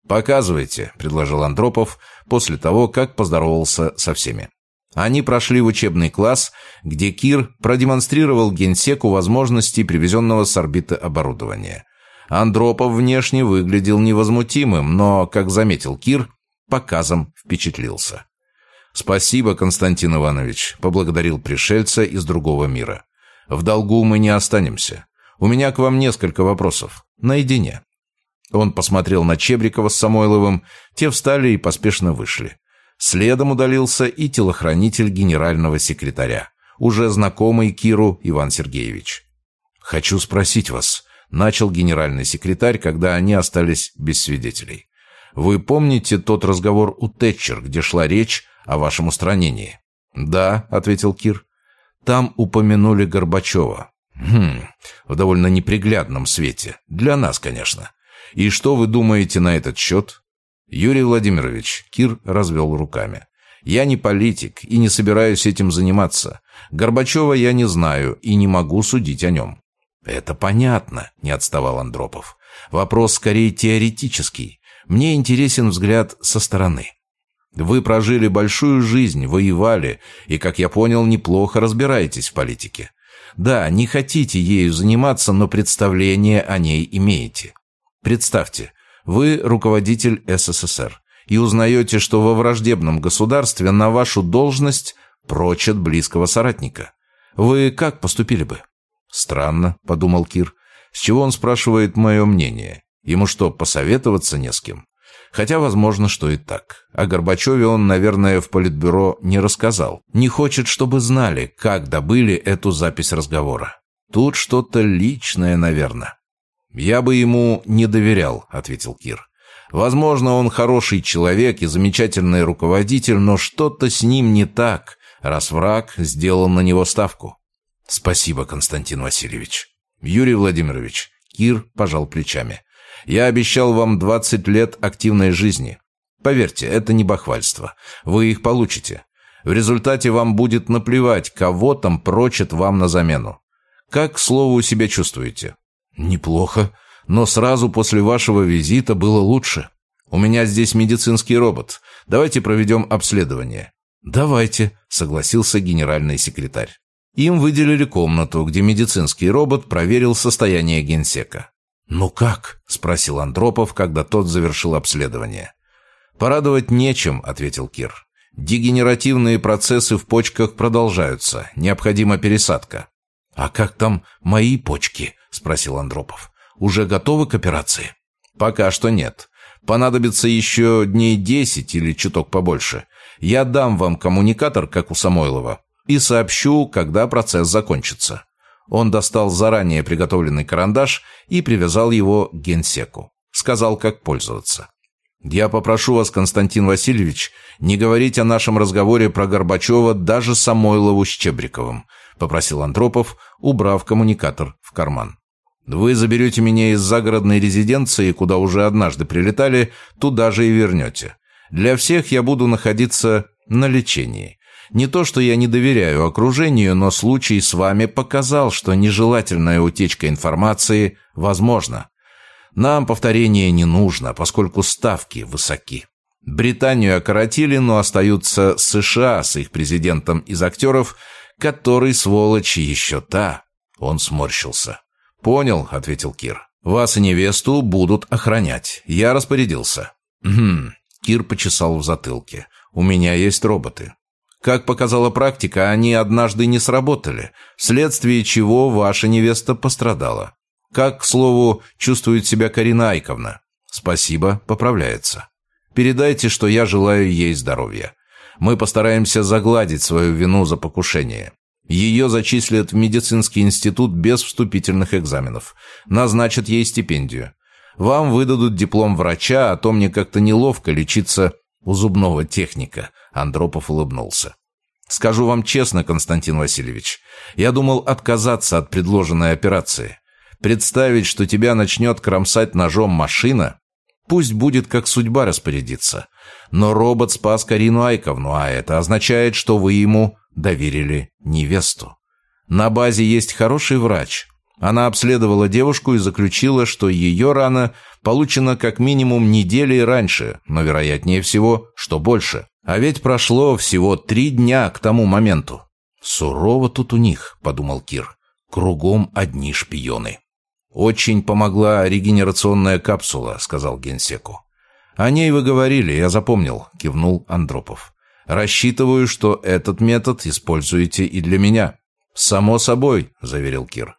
«Показывайте», — предложил Андропов после того, как поздоровался со всеми. Они прошли в учебный класс, где Кир продемонстрировал генсеку возможности привезенного с орбиты оборудования. Андропов внешне выглядел невозмутимым, но, как заметил Кир, показом впечатлился. «Спасибо, Константин Иванович», — поблагодарил пришельца из другого мира. «В долгу мы не останемся. У меня к вам несколько вопросов. Наедине». Он посмотрел на Чебрикова с Самойловым, те встали и поспешно вышли. Следом удалился и телохранитель генерального секретаря, уже знакомый Киру Иван Сергеевич. «Хочу спросить вас», — начал генеральный секретарь, когда они остались без свидетелей. Вы помните тот разговор у Тэтчер, где шла речь о вашем устранении?» «Да», — ответил Кир. «Там упомянули Горбачева». «Хм, в довольно неприглядном свете. Для нас, конечно. И что вы думаете на этот счет?» «Юрий Владимирович», — Кир развел руками. «Я не политик и не собираюсь этим заниматься. Горбачева я не знаю и не могу судить о нем». «Это понятно», — не отставал Андропов. «Вопрос скорее теоретический. Мне интересен взгляд со стороны. Вы прожили большую жизнь, воевали, и, как я понял, неплохо разбираетесь в политике. Да, не хотите ею заниматься, но представление о ней имеете. Представьте, вы руководитель СССР и узнаете, что во враждебном государстве на вашу должность прочат близкого соратника. Вы как поступили бы? Странно, подумал Кир. С чего он спрашивает мое мнение? Ему что, посоветоваться не с кем? Хотя, возможно, что и так. О Горбачеве он, наверное, в Политбюро не рассказал. Не хочет, чтобы знали, как добыли эту запись разговора. Тут что-то личное, наверное. «Я бы ему не доверял», — ответил Кир. «Возможно, он хороший человек и замечательный руководитель, но что-то с ним не так, раз враг сделал на него ставку». «Спасибо, Константин Васильевич». «Юрий Владимирович», — Кир пожал плечами. Я обещал вам 20 лет активной жизни. Поверьте, это не бахвальство. Вы их получите. В результате вам будет наплевать, кого там прочат вам на замену. Как, к слову, себя чувствуете? Неплохо, но сразу после вашего визита было лучше. У меня здесь медицинский робот. Давайте проведем обследование. Давайте, согласился генеральный секретарь. Им выделили комнату, где медицинский робот проверил состояние генсека. «Ну как?» – спросил Андропов, когда тот завершил обследование. «Порадовать нечем», – ответил Кир. «Дегенеративные процессы в почках продолжаются. Необходима пересадка». «А как там мои почки?» – спросил Андропов. «Уже готовы к операции?» «Пока что нет. Понадобится еще дней десять или чуток побольше. Я дам вам коммуникатор, как у Самойлова, и сообщу, когда процесс закончится». Он достал заранее приготовленный карандаш и привязал его к генсеку. Сказал, как пользоваться. «Я попрошу вас, Константин Васильевич, не говорить о нашем разговоре про Горбачева даже Самойлову с Чебриковым», попросил Андропов, убрав коммуникатор в карман. «Вы заберете меня из загородной резиденции, куда уже однажды прилетали, туда же и вернете. Для всех я буду находиться на лечении. Не то, что я не доверяю окружению, но случай с вами показал, что нежелательная утечка информации возможна. Нам повторение не нужно, поскольку ставки высоки. Британию окоротили, но остаются США с их президентом из актеров, который, сволочь, еще та. Он сморщился. «Понял», — ответил Кир. «Вас и невесту будут охранять. Я распорядился». «Хм». Кир почесал в затылке. «У меня есть роботы. Как показала практика, они однажды не сработали, вследствие чего ваша невеста пострадала. Как, к слову, чувствует себя Карина Айковна? Спасибо, поправляется. Передайте, что я желаю ей здоровья. Мы постараемся загладить свою вину за покушение. Ее зачислят в медицинский институт без вступительных экзаменов. Назначат ей стипендию. Вам выдадут диплом врача, а то мне как-то неловко лечиться у зубного техника. Андропов улыбнулся. «Скажу вам честно, Константин Васильевич, я думал отказаться от предложенной операции. Представить, что тебя начнет кромсать ножом машина, пусть будет как судьба распорядится. Но робот спас Карину Айковну, а это означает, что вы ему доверили невесту. На базе есть хороший врач. Она обследовала девушку и заключила, что ее рана получена как минимум недели раньше, но вероятнее всего, что больше. А ведь прошло всего три дня к тому моменту. «Сурово тут у них», — подумал Кир. «Кругом одни шпионы». «Очень помогла регенерационная капсула», — сказал генсеку. «О ней вы говорили, я запомнил», — кивнул Андропов. «Рассчитываю, что этот метод используете и для меня». «Само собой», — заверил Кир.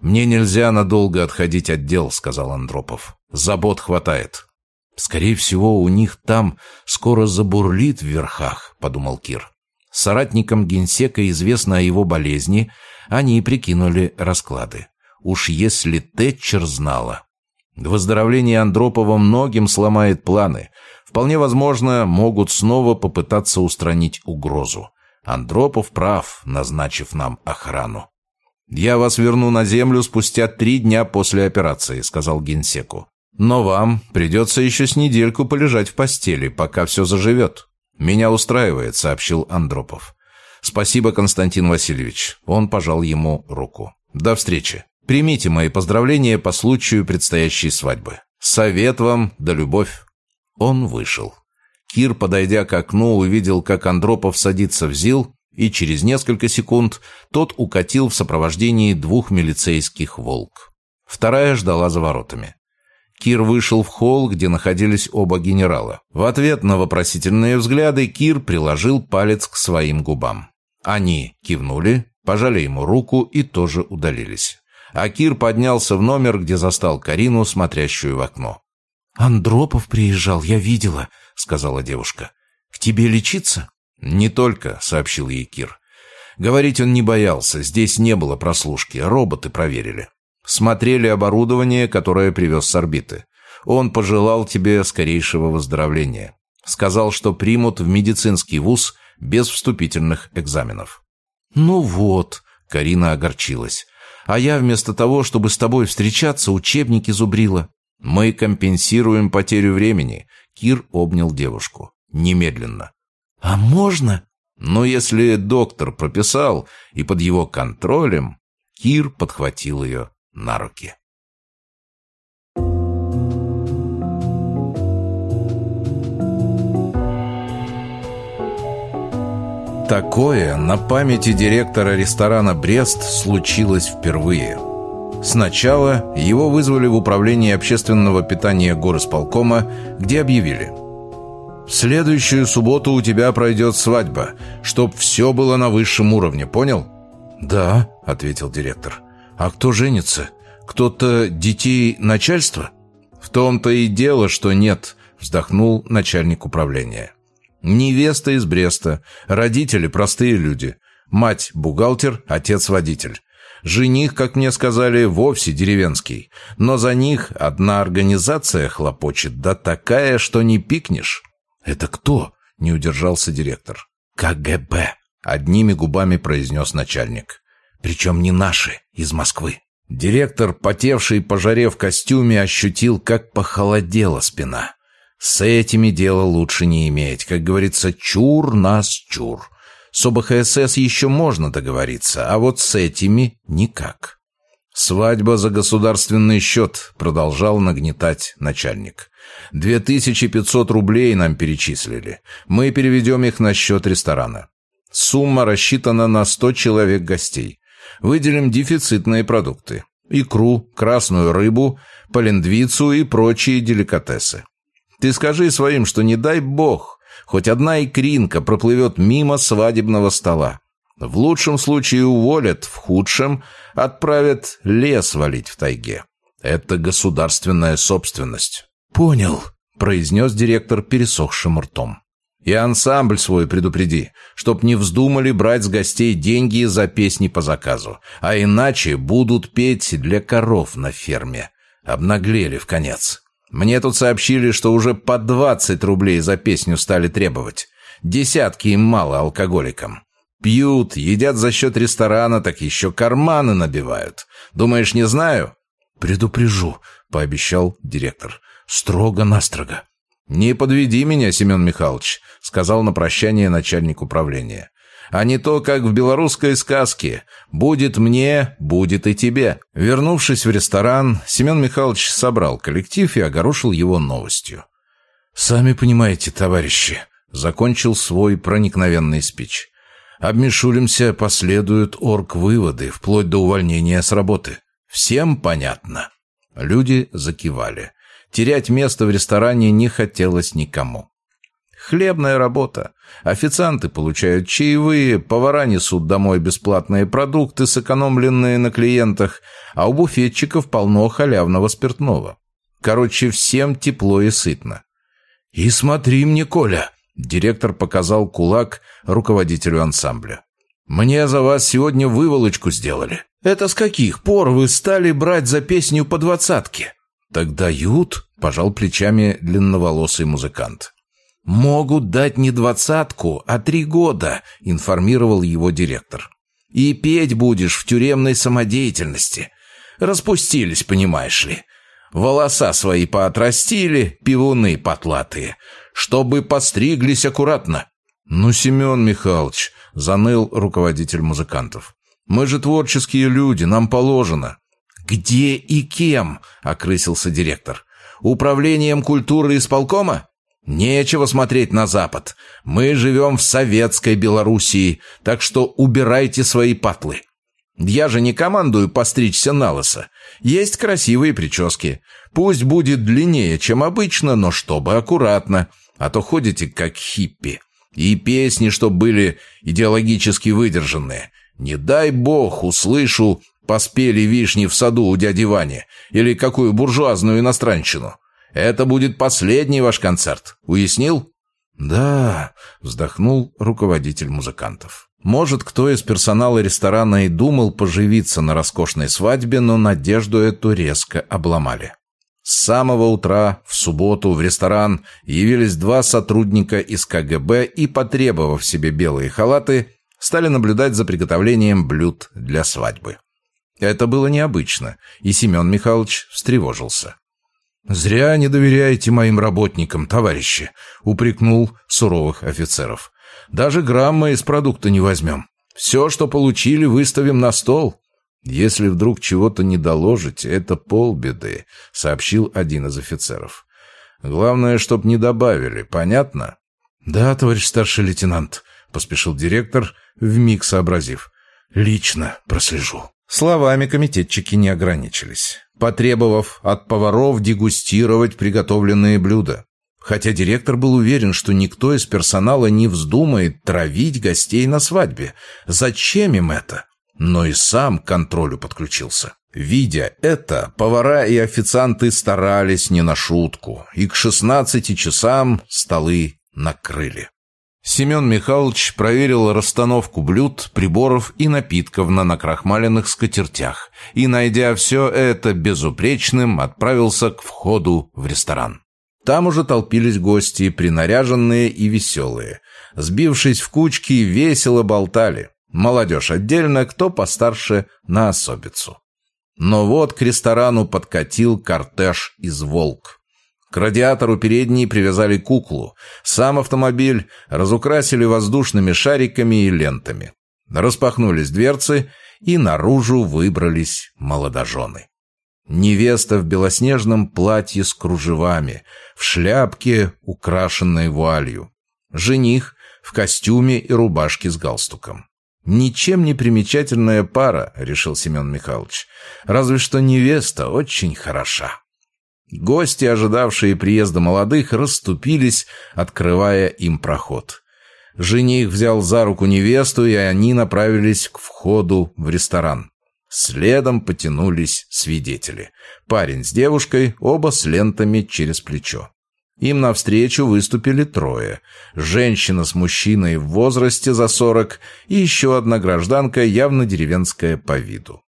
«Мне нельзя надолго отходить от дел», — сказал Андропов. «Забот хватает». «Скорее всего, у них там скоро забурлит в верхах», — подумал Кир. Соратникам генсека известно о его болезни, они прикинули расклады. Уж если Тэтчер знала. Выздоровление Андропова многим сломает планы. Вполне возможно, могут снова попытаться устранить угрозу. Андропов прав, назначив нам охрану. «Я вас верну на землю спустя три дня после операции», — сказал генсеку. Но вам придется еще с недельку полежать в постели, пока все заживет. Меня устраивает», — сообщил Андропов. «Спасибо, Константин Васильевич». Он пожал ему руку. «До встречи. Примите мои поздравления по случаю предстоящей свадьбы. Совет вам да любовь». Он вышел. Кир, подойдя к окну, увидел, как Андропов садится в ЗИЛ, и через несколько секунд тот укатил в сопровождении двух милицейских «Волк». Вторая ждала за воротами. Кир вышел в холл, где находились оба генерала. В ответ на вопросительные взгляды Кир приложил палец к своим губам. Они кивнули, пожали ему руку и тоже удалились. А Кир поднялся в номер, где застал Карину, смотрящую в окно. «Андропов приезжал, я видела», — сказала девушка. «К тебе лечиться?» «Не только», — сообщил ей Кир. Говорить он не боялся, здесь не было прослушки, роботы проверили. Смотрели оборудование, которое привез с орбиты. Он пожелал тебе скорейшего выздоровления. Сказал, что примут в медицинский вуз без вступительных экзаменов. «Ну вот», — Карина огорчилась. «А я вместо того, чтобы с тобой встречаться, учебники зубрила». «Мы компенсируем потерю времени», — Кир обнял девушку. «Немедленно». «А можно?» Но если доктор прописал и под его контролем, Кир подхватил ее на руки. Такое на памяти директора ресторана «Брест» случилось впервые. Сначала его вызвали в управление общественного питания горосполкома, где объявили «В следующую субботу у тебя пройдет свадьба, чтоб все было на высшем уровне, понял?» «Да», — ответил директор. «А кто женится? Кто-то детей начальства?» «В том-то и дело, что нет», — вздохнул начальник управления. Невеста из Бреста, родители простые люди. Мать – бухгалтер, отец – водитель. Жених, как мне сказали, вовсе деревенский. Но за них одна организация хлопочет, да такая, что не пикнешь. «Это кто?» – не удержался директор. «КГБ», – одними губами произнес начальник. «Причем не наши, из Москвы». Директор, потевший по жаре в костюме, ощутил, как похолодела спина. С этими дело лучше не иметь. Как говорится, чур нас чур. С ОБХСС еще можно договориться, а вот с этими никак. «Свадьба за государственный счет», — продолжал нагнетать начальник. «Две тысячи пятьсот рублей нам перечислили. Мы переведем их на счет ресторана. Сумма рассчитана на сто человек гостей. Выделим дефицитные продукты. Икру, красную рыбу, полиндвицу и прочие деликатесы. Ты скажи своим, что не дай бог, хоть одна икринка проплывет мимо свадебного стола. В лучшем случае уволят, в худшем отправят лес валить в тайге. Это государственная собственность. «Понял», — произнес директор пересохшим ртом. «И ансамбль свой предупреди, чтоб не вздумали брать с гостей деньги за песни по заказу, а иначе будут петь для коров на ферме. Обнаглели в конец». Мне тут сообщили, что уже по 20 рублей за песню стали требовать. Десятки им мало алкоголикам. Пьют, едят за счет ресторана, так еще карманы набивают. Думаешь, не знаю? «Предупрежу», — пообещал директор. «Строго-настрого». «Не подведи меня, Семен Михайлович», — сказал на прощание начальник управления а не то, как в белорусской сказке «Будет мне, будет и тебе». Вернувшись в ресторан, Семен Михайлович собрал коллектив и огорошил его новостью. «Сами понимаете, товарищи», — закончил свой проникновенный спич. «Обмешулимся, последуют орг-выводы, вплоть до увольнения с работы. Всем понятно». Люди закивали. Терять место в ресторане не хотелось никому. Хлебная работа. Официанты получают чаевые, повара несут домой бесплатные продукты, сэкономленные на клиентах, а у буфетчиков полно халявного спиртного. Короче, всем тепло и сытно. «И смотри мне, Коля!» — директор показал кулак руководителю ансамбля. «Мне за вас сегодня выволочку сделали. Это с каких пор вы стали брать за песню по двадцатке?» «Так дают», — пожал плечами длинноволосый музыкант. «Могут дать не двадцатку, а три года», — информировал его директор. «И петь будешь в тюремной самодеятельности. Распустились, понимаешь ли. Волоса свои поотрастили, пивуны потлатые, чтобы постриглись аккуратно». «Ну, Семен Михайлович», — заныл руководитель музыкантов, — «мы же творческие люди, нам положено». «Где и кем?» — окрысился директор. «Управлением культуры исполкома?» Нечего смотреть на Запад. Мы живем в советской Белоруссии, так что убирайте свои патлы. Я же не командую постричься на лысо. Есть красивые прически. Пусть будет длиннее, чем обычно, но чтобы аккуратно. А то ходите как хиппи. И песни, чтоб были идеологически выдержанные. Не дай бог услышу «Поспели вишни в саду у дяди Вани» или какую буржуазную иностранщину. Это будет последний ваш концерт. Уяснил?» «Да», — вздохнул руководитель музыкантов. Может, кто из персонала ресторана и думал поживиться на роскошной свадьбе, но надежду эту резко обломали. С самого утра в субботу в ресторан явились два сотрудника из КГБ и, потребовав себе белые халаты, стали наблюдать за приготовлением блюд для свадьбы. Это было необычно, и Семен Михайлович встревожился. «Зря не доверяете моим работникам, товарищи», — упрекнул суровых офицеров. Даже грамма из продукта не возьмем. Все, что получили, выставим на стол». «Если вдруг чего-то не доложите, это полбеды», — сообщил один из офицеров. «Главное, чтоб не добавили, понятно?» «Да, товарищ старший лейтенант», — поспешил директор, вмиг сообразив. «Лично прослежу». Словами комитетчики не ограничились, потребовав от поваров дегустировать приготовленные блюда. Хотя директор был уверен, что никто из персонала не вздумает травить гостей на свадьбе. Зачем им это? Но и сам к контролю подключился. Видя это, повара и официанты старались не на шутку, и к 16 часам столы накрыли. Семен Михайлович проверил расстановку блюд, приборов и напитков на накрахмаленных скатертях и, найдя все это безупречным, отправился к входу в ресторан. Там уже толпились гости, принаряженные и веселые. Сбившись в кучки, весело болтали. Молодежь отдельно, кто постарше на особицу. Но вот к ресторану подкатил кортеж из «Волк». К радиатору передней привязали куклу. Сам автомобиль разукрасили воздушными шариками и лентами. Распахнулись дверцы, и наружу выбрались молодожены. Невеста в белоснежном платье с кружевами, в шляпке, украшенной вуалью. Жених в костюме и рубашке с галстуком. «Ничем не примечательная пара», — решил Семен Михайлович. «Разве что невеста очень хороша». Гости, ожидавшие приезда молодых, расступились, открывая им проход. Жених взял за руку невесту, и они направились к входу в ресторан. Следом потянулись свидетели. Парень с девушкой, оба с лентами через плечо. Им навстречу выступили трое. Женщина с мужчиной в возрасте за сорок и еще одна гражданка, явно деревенская по виду.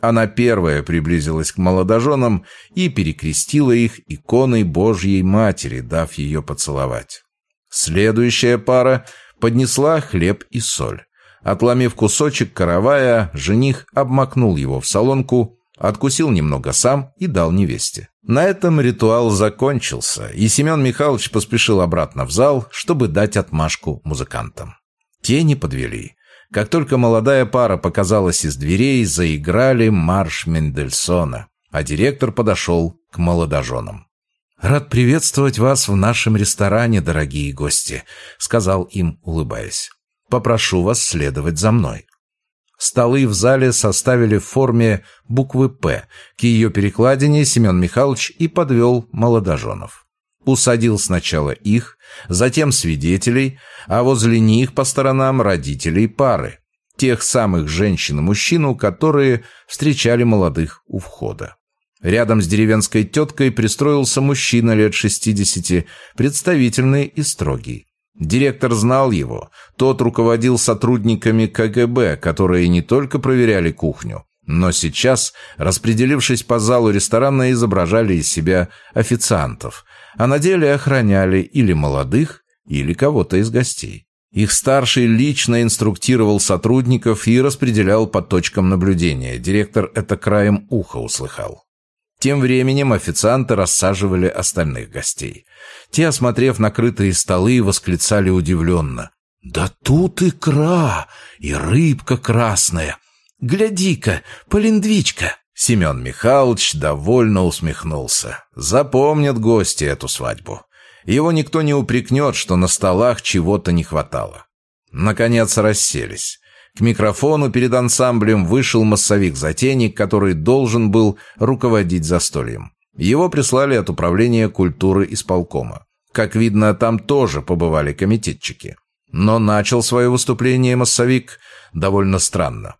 Она первая приблизилась к молодоженам и перекрестила их иконой Божьей Матери, дав ее поцеловать. Следующая пара поднесла хлеб и соль. Отломив кусочек каравая, жених обмакнул его в солонку, откусил немного сам и дал невесте. На этом ритуал закончился, и Семен Михайлович поспешил обратно в зал, чтобы дать отмашку музыкантам. Те не подвели. Как только молодая пара показалась из дверей, заиграли марш Мендельсона, а директор подошел к молодоженам. «Рад приветствовать вас в нашем ресторане, дорогие гости», — сказал им, улыбаясь. «Попрошу вас следовать за мной». Столы в зале составили в форме буквы «П». К ее перекладине Семен Михайлович и подвел молодоженов. Усадил сначала их, затем свидетелей, а возле них по сторонам родителей пары. Тех самых женщин и мужчину, которые встречали молодых у входа. Рядом с деревенской теткой пристроился мужчина лет шестидесяти, представительный и строгий. Директор знал его. Тот руководил сотрудниками КГБ, которые не только проверяли кухню, но сейчас, распределившись по залу ресторана, изображали из себя официантов, а на деле охраняли или молодых, или кого-то из гостей. Их старший лично инструктировал сотрудников и распределял по точкам наблюдения. Директор это краем уха услыхал. Тем временем официанты рассаживали остальных гостей. Те, осмотрев накрытые столы, восклицали удивленно. «Да тут икра! И рыбка красная! Гляди-ка, полиндвичка!» Семен Михайлович довольно усмехнулся. Запомнят гости эту свадьбу. Его никто не упрекнет, что на столах чего-то не хватало. Наконец расселись. К микрофону перед ансамблем вышел массовик-затейник, который должен был руководить застольем. Его прислали от Управления культуры исполкома. Как видно, там тоже побывали комитетчики. Но начал свое выступление массовик довольно странно.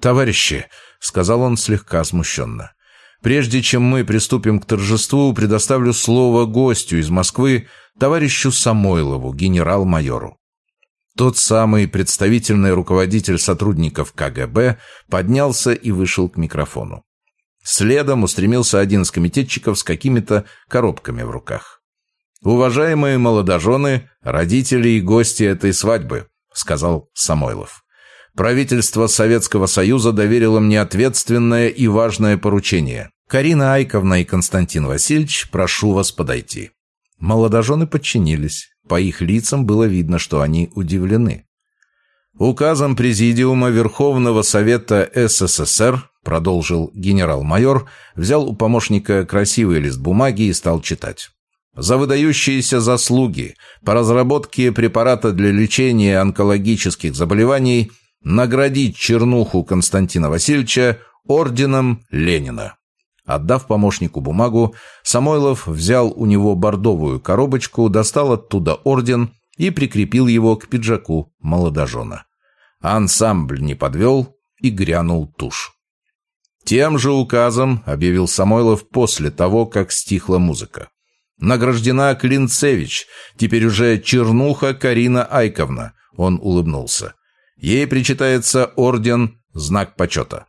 «Товарищи», — сказал он слегка смущенно, — «прежде чем мы приступим к торжеству, предоставлю слово гостю из Москвы, товарищу Самойлову, генерал-майору. Тот самый представительный руководитель сотрудников КГБ поднялся и вышел к микрофону. Следом устремился один из комитетчиков с какими-то коробками в руках. «Уважаемые молодожены, родители и гости этой свадьбы», — сказал Самойлов. «Правительство Советского Союза доверило мне ответственное и важное поручение. Карина Айковна и Константин Васильевич, прошу вас подойти». Молодожены подчинились. по их лицам было видно, что они удивлены. Указом Президиума Верховного Совета СССР, продолжил генерал-майор, взял у помощника красивый лист бумаги и стал читать. За выдающиеся заслуги по разработке препарата для лечения онкологических заболеваний наградить Чернуху Константина Васильевича орденом Ленина. Отдав помощнику бумагу, Самойлов взял у него бордовую коробочку, достал оттуда орден и прикрепил его к пиджаку молодожена. Ансамбль не подвел и грянул тушь. Тем же указом объявил Самойлов после того, как стихла музыка. Награждена Клинцевич, теперь уже Чернуха Карина Айковна. Он улыбнулся. Ей причитается орден «Знак почета».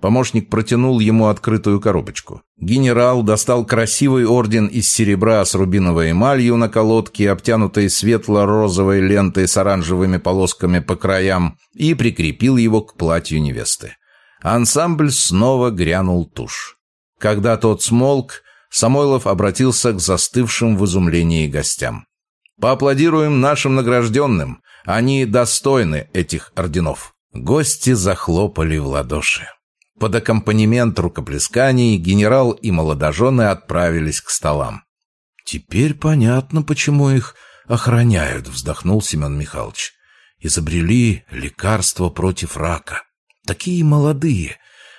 Помощник протянул ему открытую коробочку. Генерал достал красивый орден из серебра с рубиновой эмалью на колодке, обтянутой светло-розовой лентой с оранжевыми полосками по краям, и прикрепил его к платью невесты. Ансамбль снова грянул тушь. Когда тот смолк, Самойлов обратился к застывшим в изумлении гостям. «Поаплодируем нашим награжденным. Они достойны этих орденов». Гости захлопали в ладоши. Под аккомпанемент рукоплесканий генерал и молодожены отправились к столам. «Теперь понятно, почему их охраняют», — вздохнул Семен Михайлович. «Изобрели лекарство против рака. Такие молодые.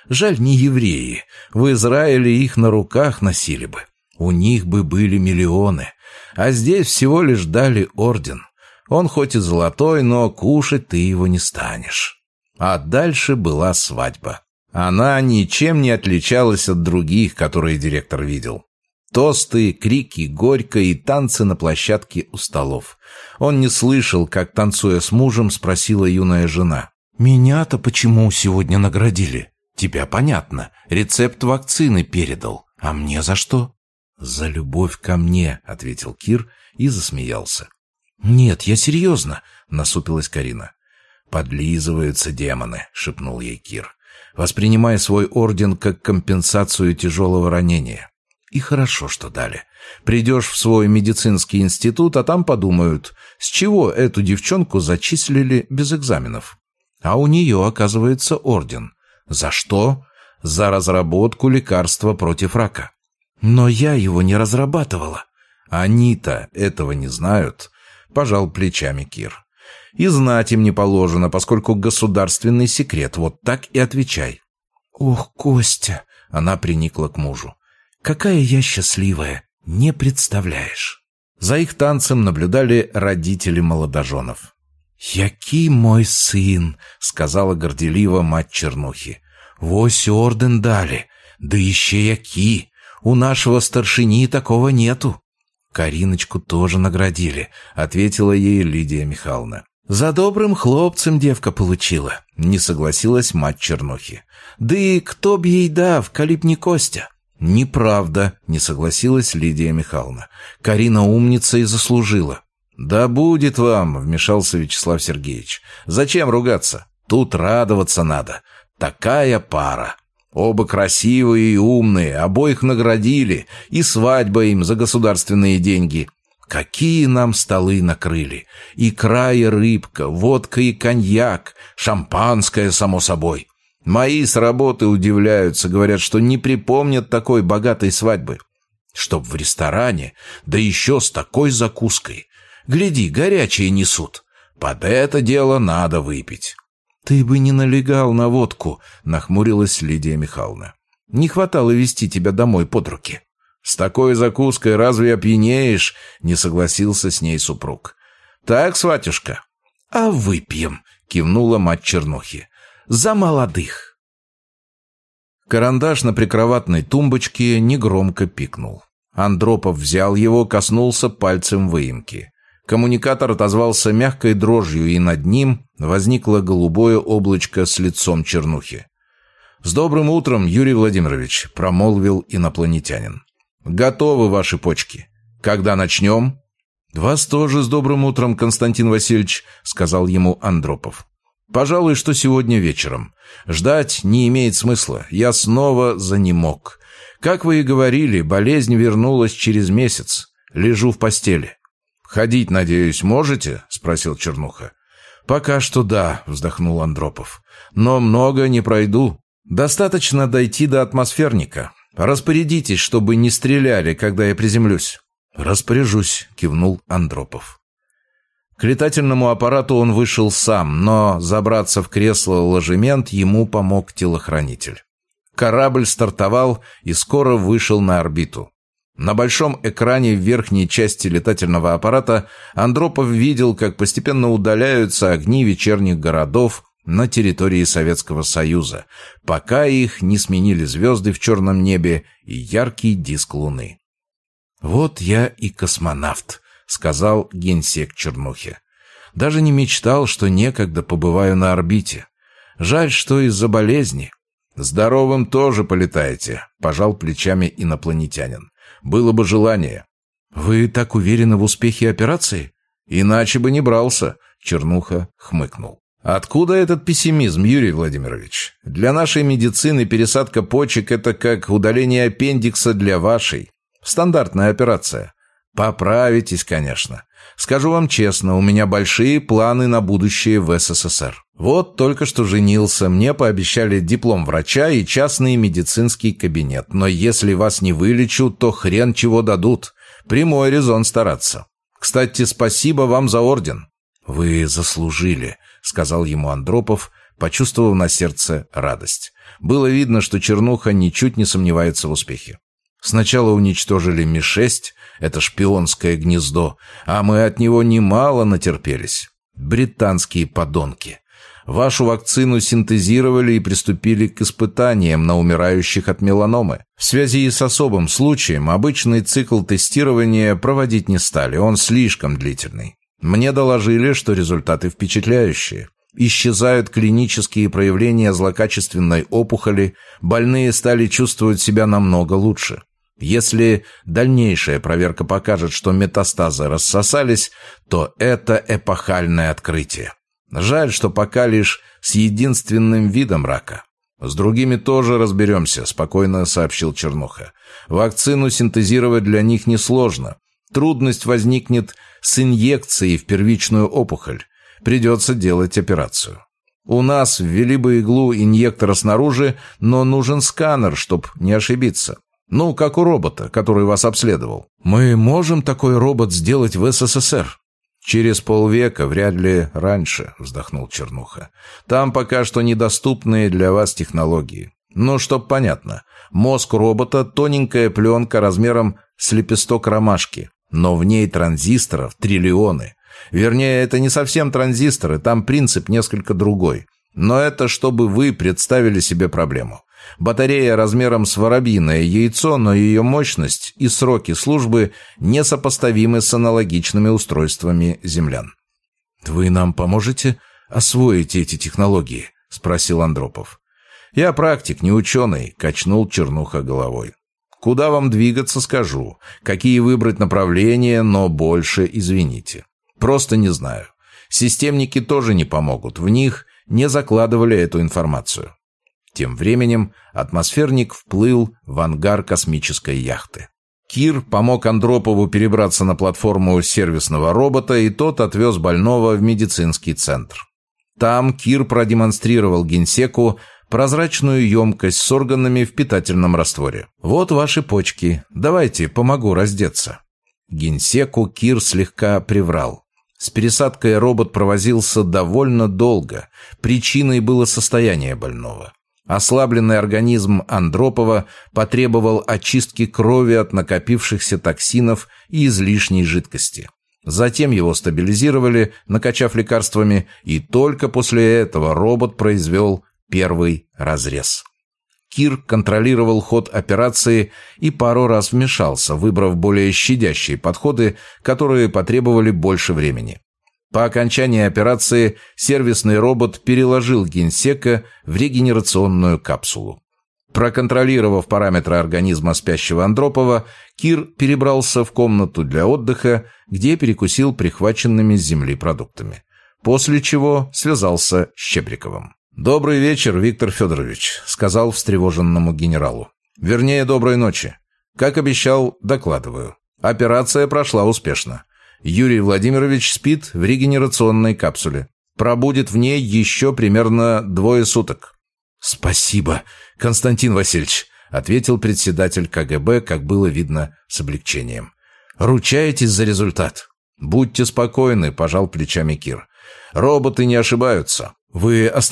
Жаль, не евреи. В Израиле их на руках носили бы. У них бы были миллионы. А здесь всего лишь дали орден. Он хоть и золотой, но кушать ты его не станешь». А дальше была свадьба. Она ничем не отличалась от других, которые директор видел. Тосты, крики, горько и танцы на площадке у столов. Он не слышал, как, танцуя с мужем, спросила юная жена. «Меня-то почему сегодня наградили? Тебя понятно. Рецепт вакцины передал. А мне за что?» «За любовь ко мне», — ответил Кир и засмеялся. «Нет, я серьезно», — насупилась Карина. «Подлизываются демоны», — шепнул ей Кир воспринимая свой орден как компенсацию тяжелого ранения. И хорошо, что дали. Придешь в свой медицинский институт, а там подумают, с чего эту девчонку зачислили без экзаменов. А у нее, оказывается, орден. За что? За разработку лекарства против рака. Но я его не разрабатывала. Они-то этого не знают, пожал плечами Кир. И знать им не положено, поскольку государственный секрет. Вот так и отвечай. Ох, Костя, она приникла к мужу. Какая я счастливая, не представляешь. За их танцем наблюдали родители молодоженов. «Який мой сын!» — сказала горделиво мать Чернухи. «Вось орден дали, да еще яки! У нашего старшини такого нету!» «Кариночку тоже наградили», — ответила ей Лидия Михайловна. «За добрым хлопцем девка получила», — не согласилась мать Чернухи. «Да и кто б ей дав, коли не Костя?» «Неправда», — не согласилась Лидия Михайловна. «Карина умница и заслужила». «Да будет вам», — вмешался Вячеслав Сергеевич. «Зачем ругаться? Тут радоваться надо. Такая пара. Оба красивые и умные, обоих наградили, и свадьба им за государственные деньги. Какие нам столы накрыли! Икра и рыбка, водка и коньяк, шампанское, само собой. Мои с работы удивляются, говорят, что не припомнят такой богатой свадьбы. Чтоб в ресторане, да еще с такой закуской. Гляди, горячие несут. Под это дело надо выпить. «Ты бы не налегал на водку», — нахмурилась Лидия Михайловна. «Не хватало вести тебя домой под руки». «С такой закуской разве опьянеешь?» — не согласился с ней супруг. «Так, сватюшка?» «А выпьем», — кивнула мать Чернухи. «За молодых». Карандаш на прикроватной тумбочке негромко пикнул. Андропов взял его, коснулся пальцем выемки. Коммуникатор отозвался мягкой дрожью, и над ним возникло голубое облачко с лицом чернухи. «С добрым утром, Юрий Владимирович», — промолвил инопланетянин. Готовы ваши почки. Когда начнем?» «Вас тоже с добрым утром, Константин Васильевич», — сказал ему Андропов. «Пожалуй, что сегодня вечером. Ждать не имеет смысла. Я снова занемог. Как вы и говорили, болезнь вернулась через месяц. Лежу в постели». «Ходить, надеюсь, можете?» — спросил Чернуха. «Пока что да», — вздохнул Андропов. «Но много не пройду. Достаточно дойти до атмосферника. Распорядитесь, чтобы не стреляли, когда я приземлюсь». «Распоряжусь», — кивнул Андропов. К летательному аппарату он вышел сам, но забраться в кресло-ложемент ему помог телохранитель. Корабль стартовал и скоро вышел на орбиту. На большом экране в верхней части летательного аппарата Андропов видел, как постепенно удаляются огни вечерних городов на территории Советского Союза, пока их не сменили звезды в черном небе и яркий диск Луны. «Вот я и космонавт», — сказал генсек Чернухи. «Даже не мечтал, что некогда побываю на орбите. Жаль, что из-за болезни». «Здоровым тоже полетаете», — пожал плечами инопланетянин. Было бы желание. Вы так уверены в успехе операции? Иначе бы не брался, Чернуха хмыкнул. Откуда этот пессимизм, Юрий Владимирович? Для нашей медицины пересадка почек – это как удаление аппендикса для вашей. Стандартная операция. Поправитесь, конечно. Скажу вам честно, у меня большие планы на будущее в СССР. Вот только что женился, мне пообещали диплом врача и частный медицинский кабинет. Но если вас не вылечу, то хрен чего дадут. Прямой резон стараться. Кстати, спасибо вам за орден. Вы заслужили, сказал ему Андропов, почувствовав на сердце радость. Было видно, что Чернуха ничуть не сомневается в успехе. Сначала уничтожили Ми-6, это шпионское гнездо, а мы от него немало натерпелись. Британские подонки. Вашу вакцину синтезировали и приступили к испытаниям на умирающих от меланомы. В связи с особым случаем обычный цикл тестирования проводить не стали, он слишком длительный. Мне доложили, что результаты впечатляющие. Исчезают клинические проявления злокачественной опухоли, больные стали чувствовать себя намного лучше. Если дальнейшая проверка покажет, что метастазы рассосались, то это эпохальное открытие. Жаль, что пока лишь с единственным видом рака. С другими тоже разберемся, спокойно сообщил Чернуха. Вакцину синтезировать для них несложно. Трудность возникнет с инъекцией в первичную опухоль. Придется делать операцию. У нас ввели бы иглу инъектора снаружи, но нужен сканер, чтобы не ошибиться. Ну, как у робота, который вас обследовал. Мы можем такой робот сделать в СССР? Через полвека, вряд ли раньше, вздохнул Чернуха. Там пока что недоступные для вас технологии. Ну, чтоб понятно. Мозг робота – тоненькая пленка размером с лепесток ромашки. Но в ней транзисторов триллионы. Вернее, это не совсем транзисторы, там принцип несколько другой. Но это чтобы вы представили себе проблему. Батарея размером с воробьиное яйцо, но ее мощность и сроки службы несопоставимы с аналогичными устройствами землян. «Вы нам поможете освоить эти технологии?» – спросил Андропов. «Я практик, не ученый», – качнул Чернуха головой. «Куда вам двигаться, скажу. Какие выбрать направления, но больше извините. Просто не знаю. Системники тоже не помогут. В них не закладывали эту информацию. Тем временем атмосферник вплыл в ангар космической яхты. Кир помог Андропову перебраться на платформу сервисного робота, и тот отвез больного в медицинский центр. Там Кир продемонстрировал генсеку прозрачную емкость с органами в питательном растворе. «Вот ваши почки. Давайте, помогу раздеться». Генсеку Кир слегка приврал. С пересадкой робот провозился довольно долго. Причиной было состояние больного. Ослабленный организм Андропова потребовал очистки крови от накопившихся токсинов и излишней жидкости. Затем его стабилизировали, накачав лекарствами, и только после этого робот произвел первый разрез. Кир контролировал ход операции и пару раз вмешался, выбрав более щадящие подходы, которые потребовали больше времени. По окончании операции сервисный робот переложил генсека в регенерационную капсулу. Проконтролировав параметры организма спящего Андропова, Кир перебрался в комнату для отдыха, где перекусил прихваченными с земли продуктами. После чего связался с Щебриковым. «Добрый вечер, Виктор Федорович», — сказал встревоженному генералу. «Вернее, доброй ночи. Как обещал, докладываю. Операция прошла успешно. Юрий Владимирович спит в регенерационной капсуле. Пробудет в ней еще примерно двое суток». «Спасибо, Константин Васильевич», — ответил председатель КГБ, как было видно, с облегчением. «Ручаетесь за результат?» «Будьте спокойны», — пожал плечами Кир. «Роботы не ошибаются. Вы остаетесь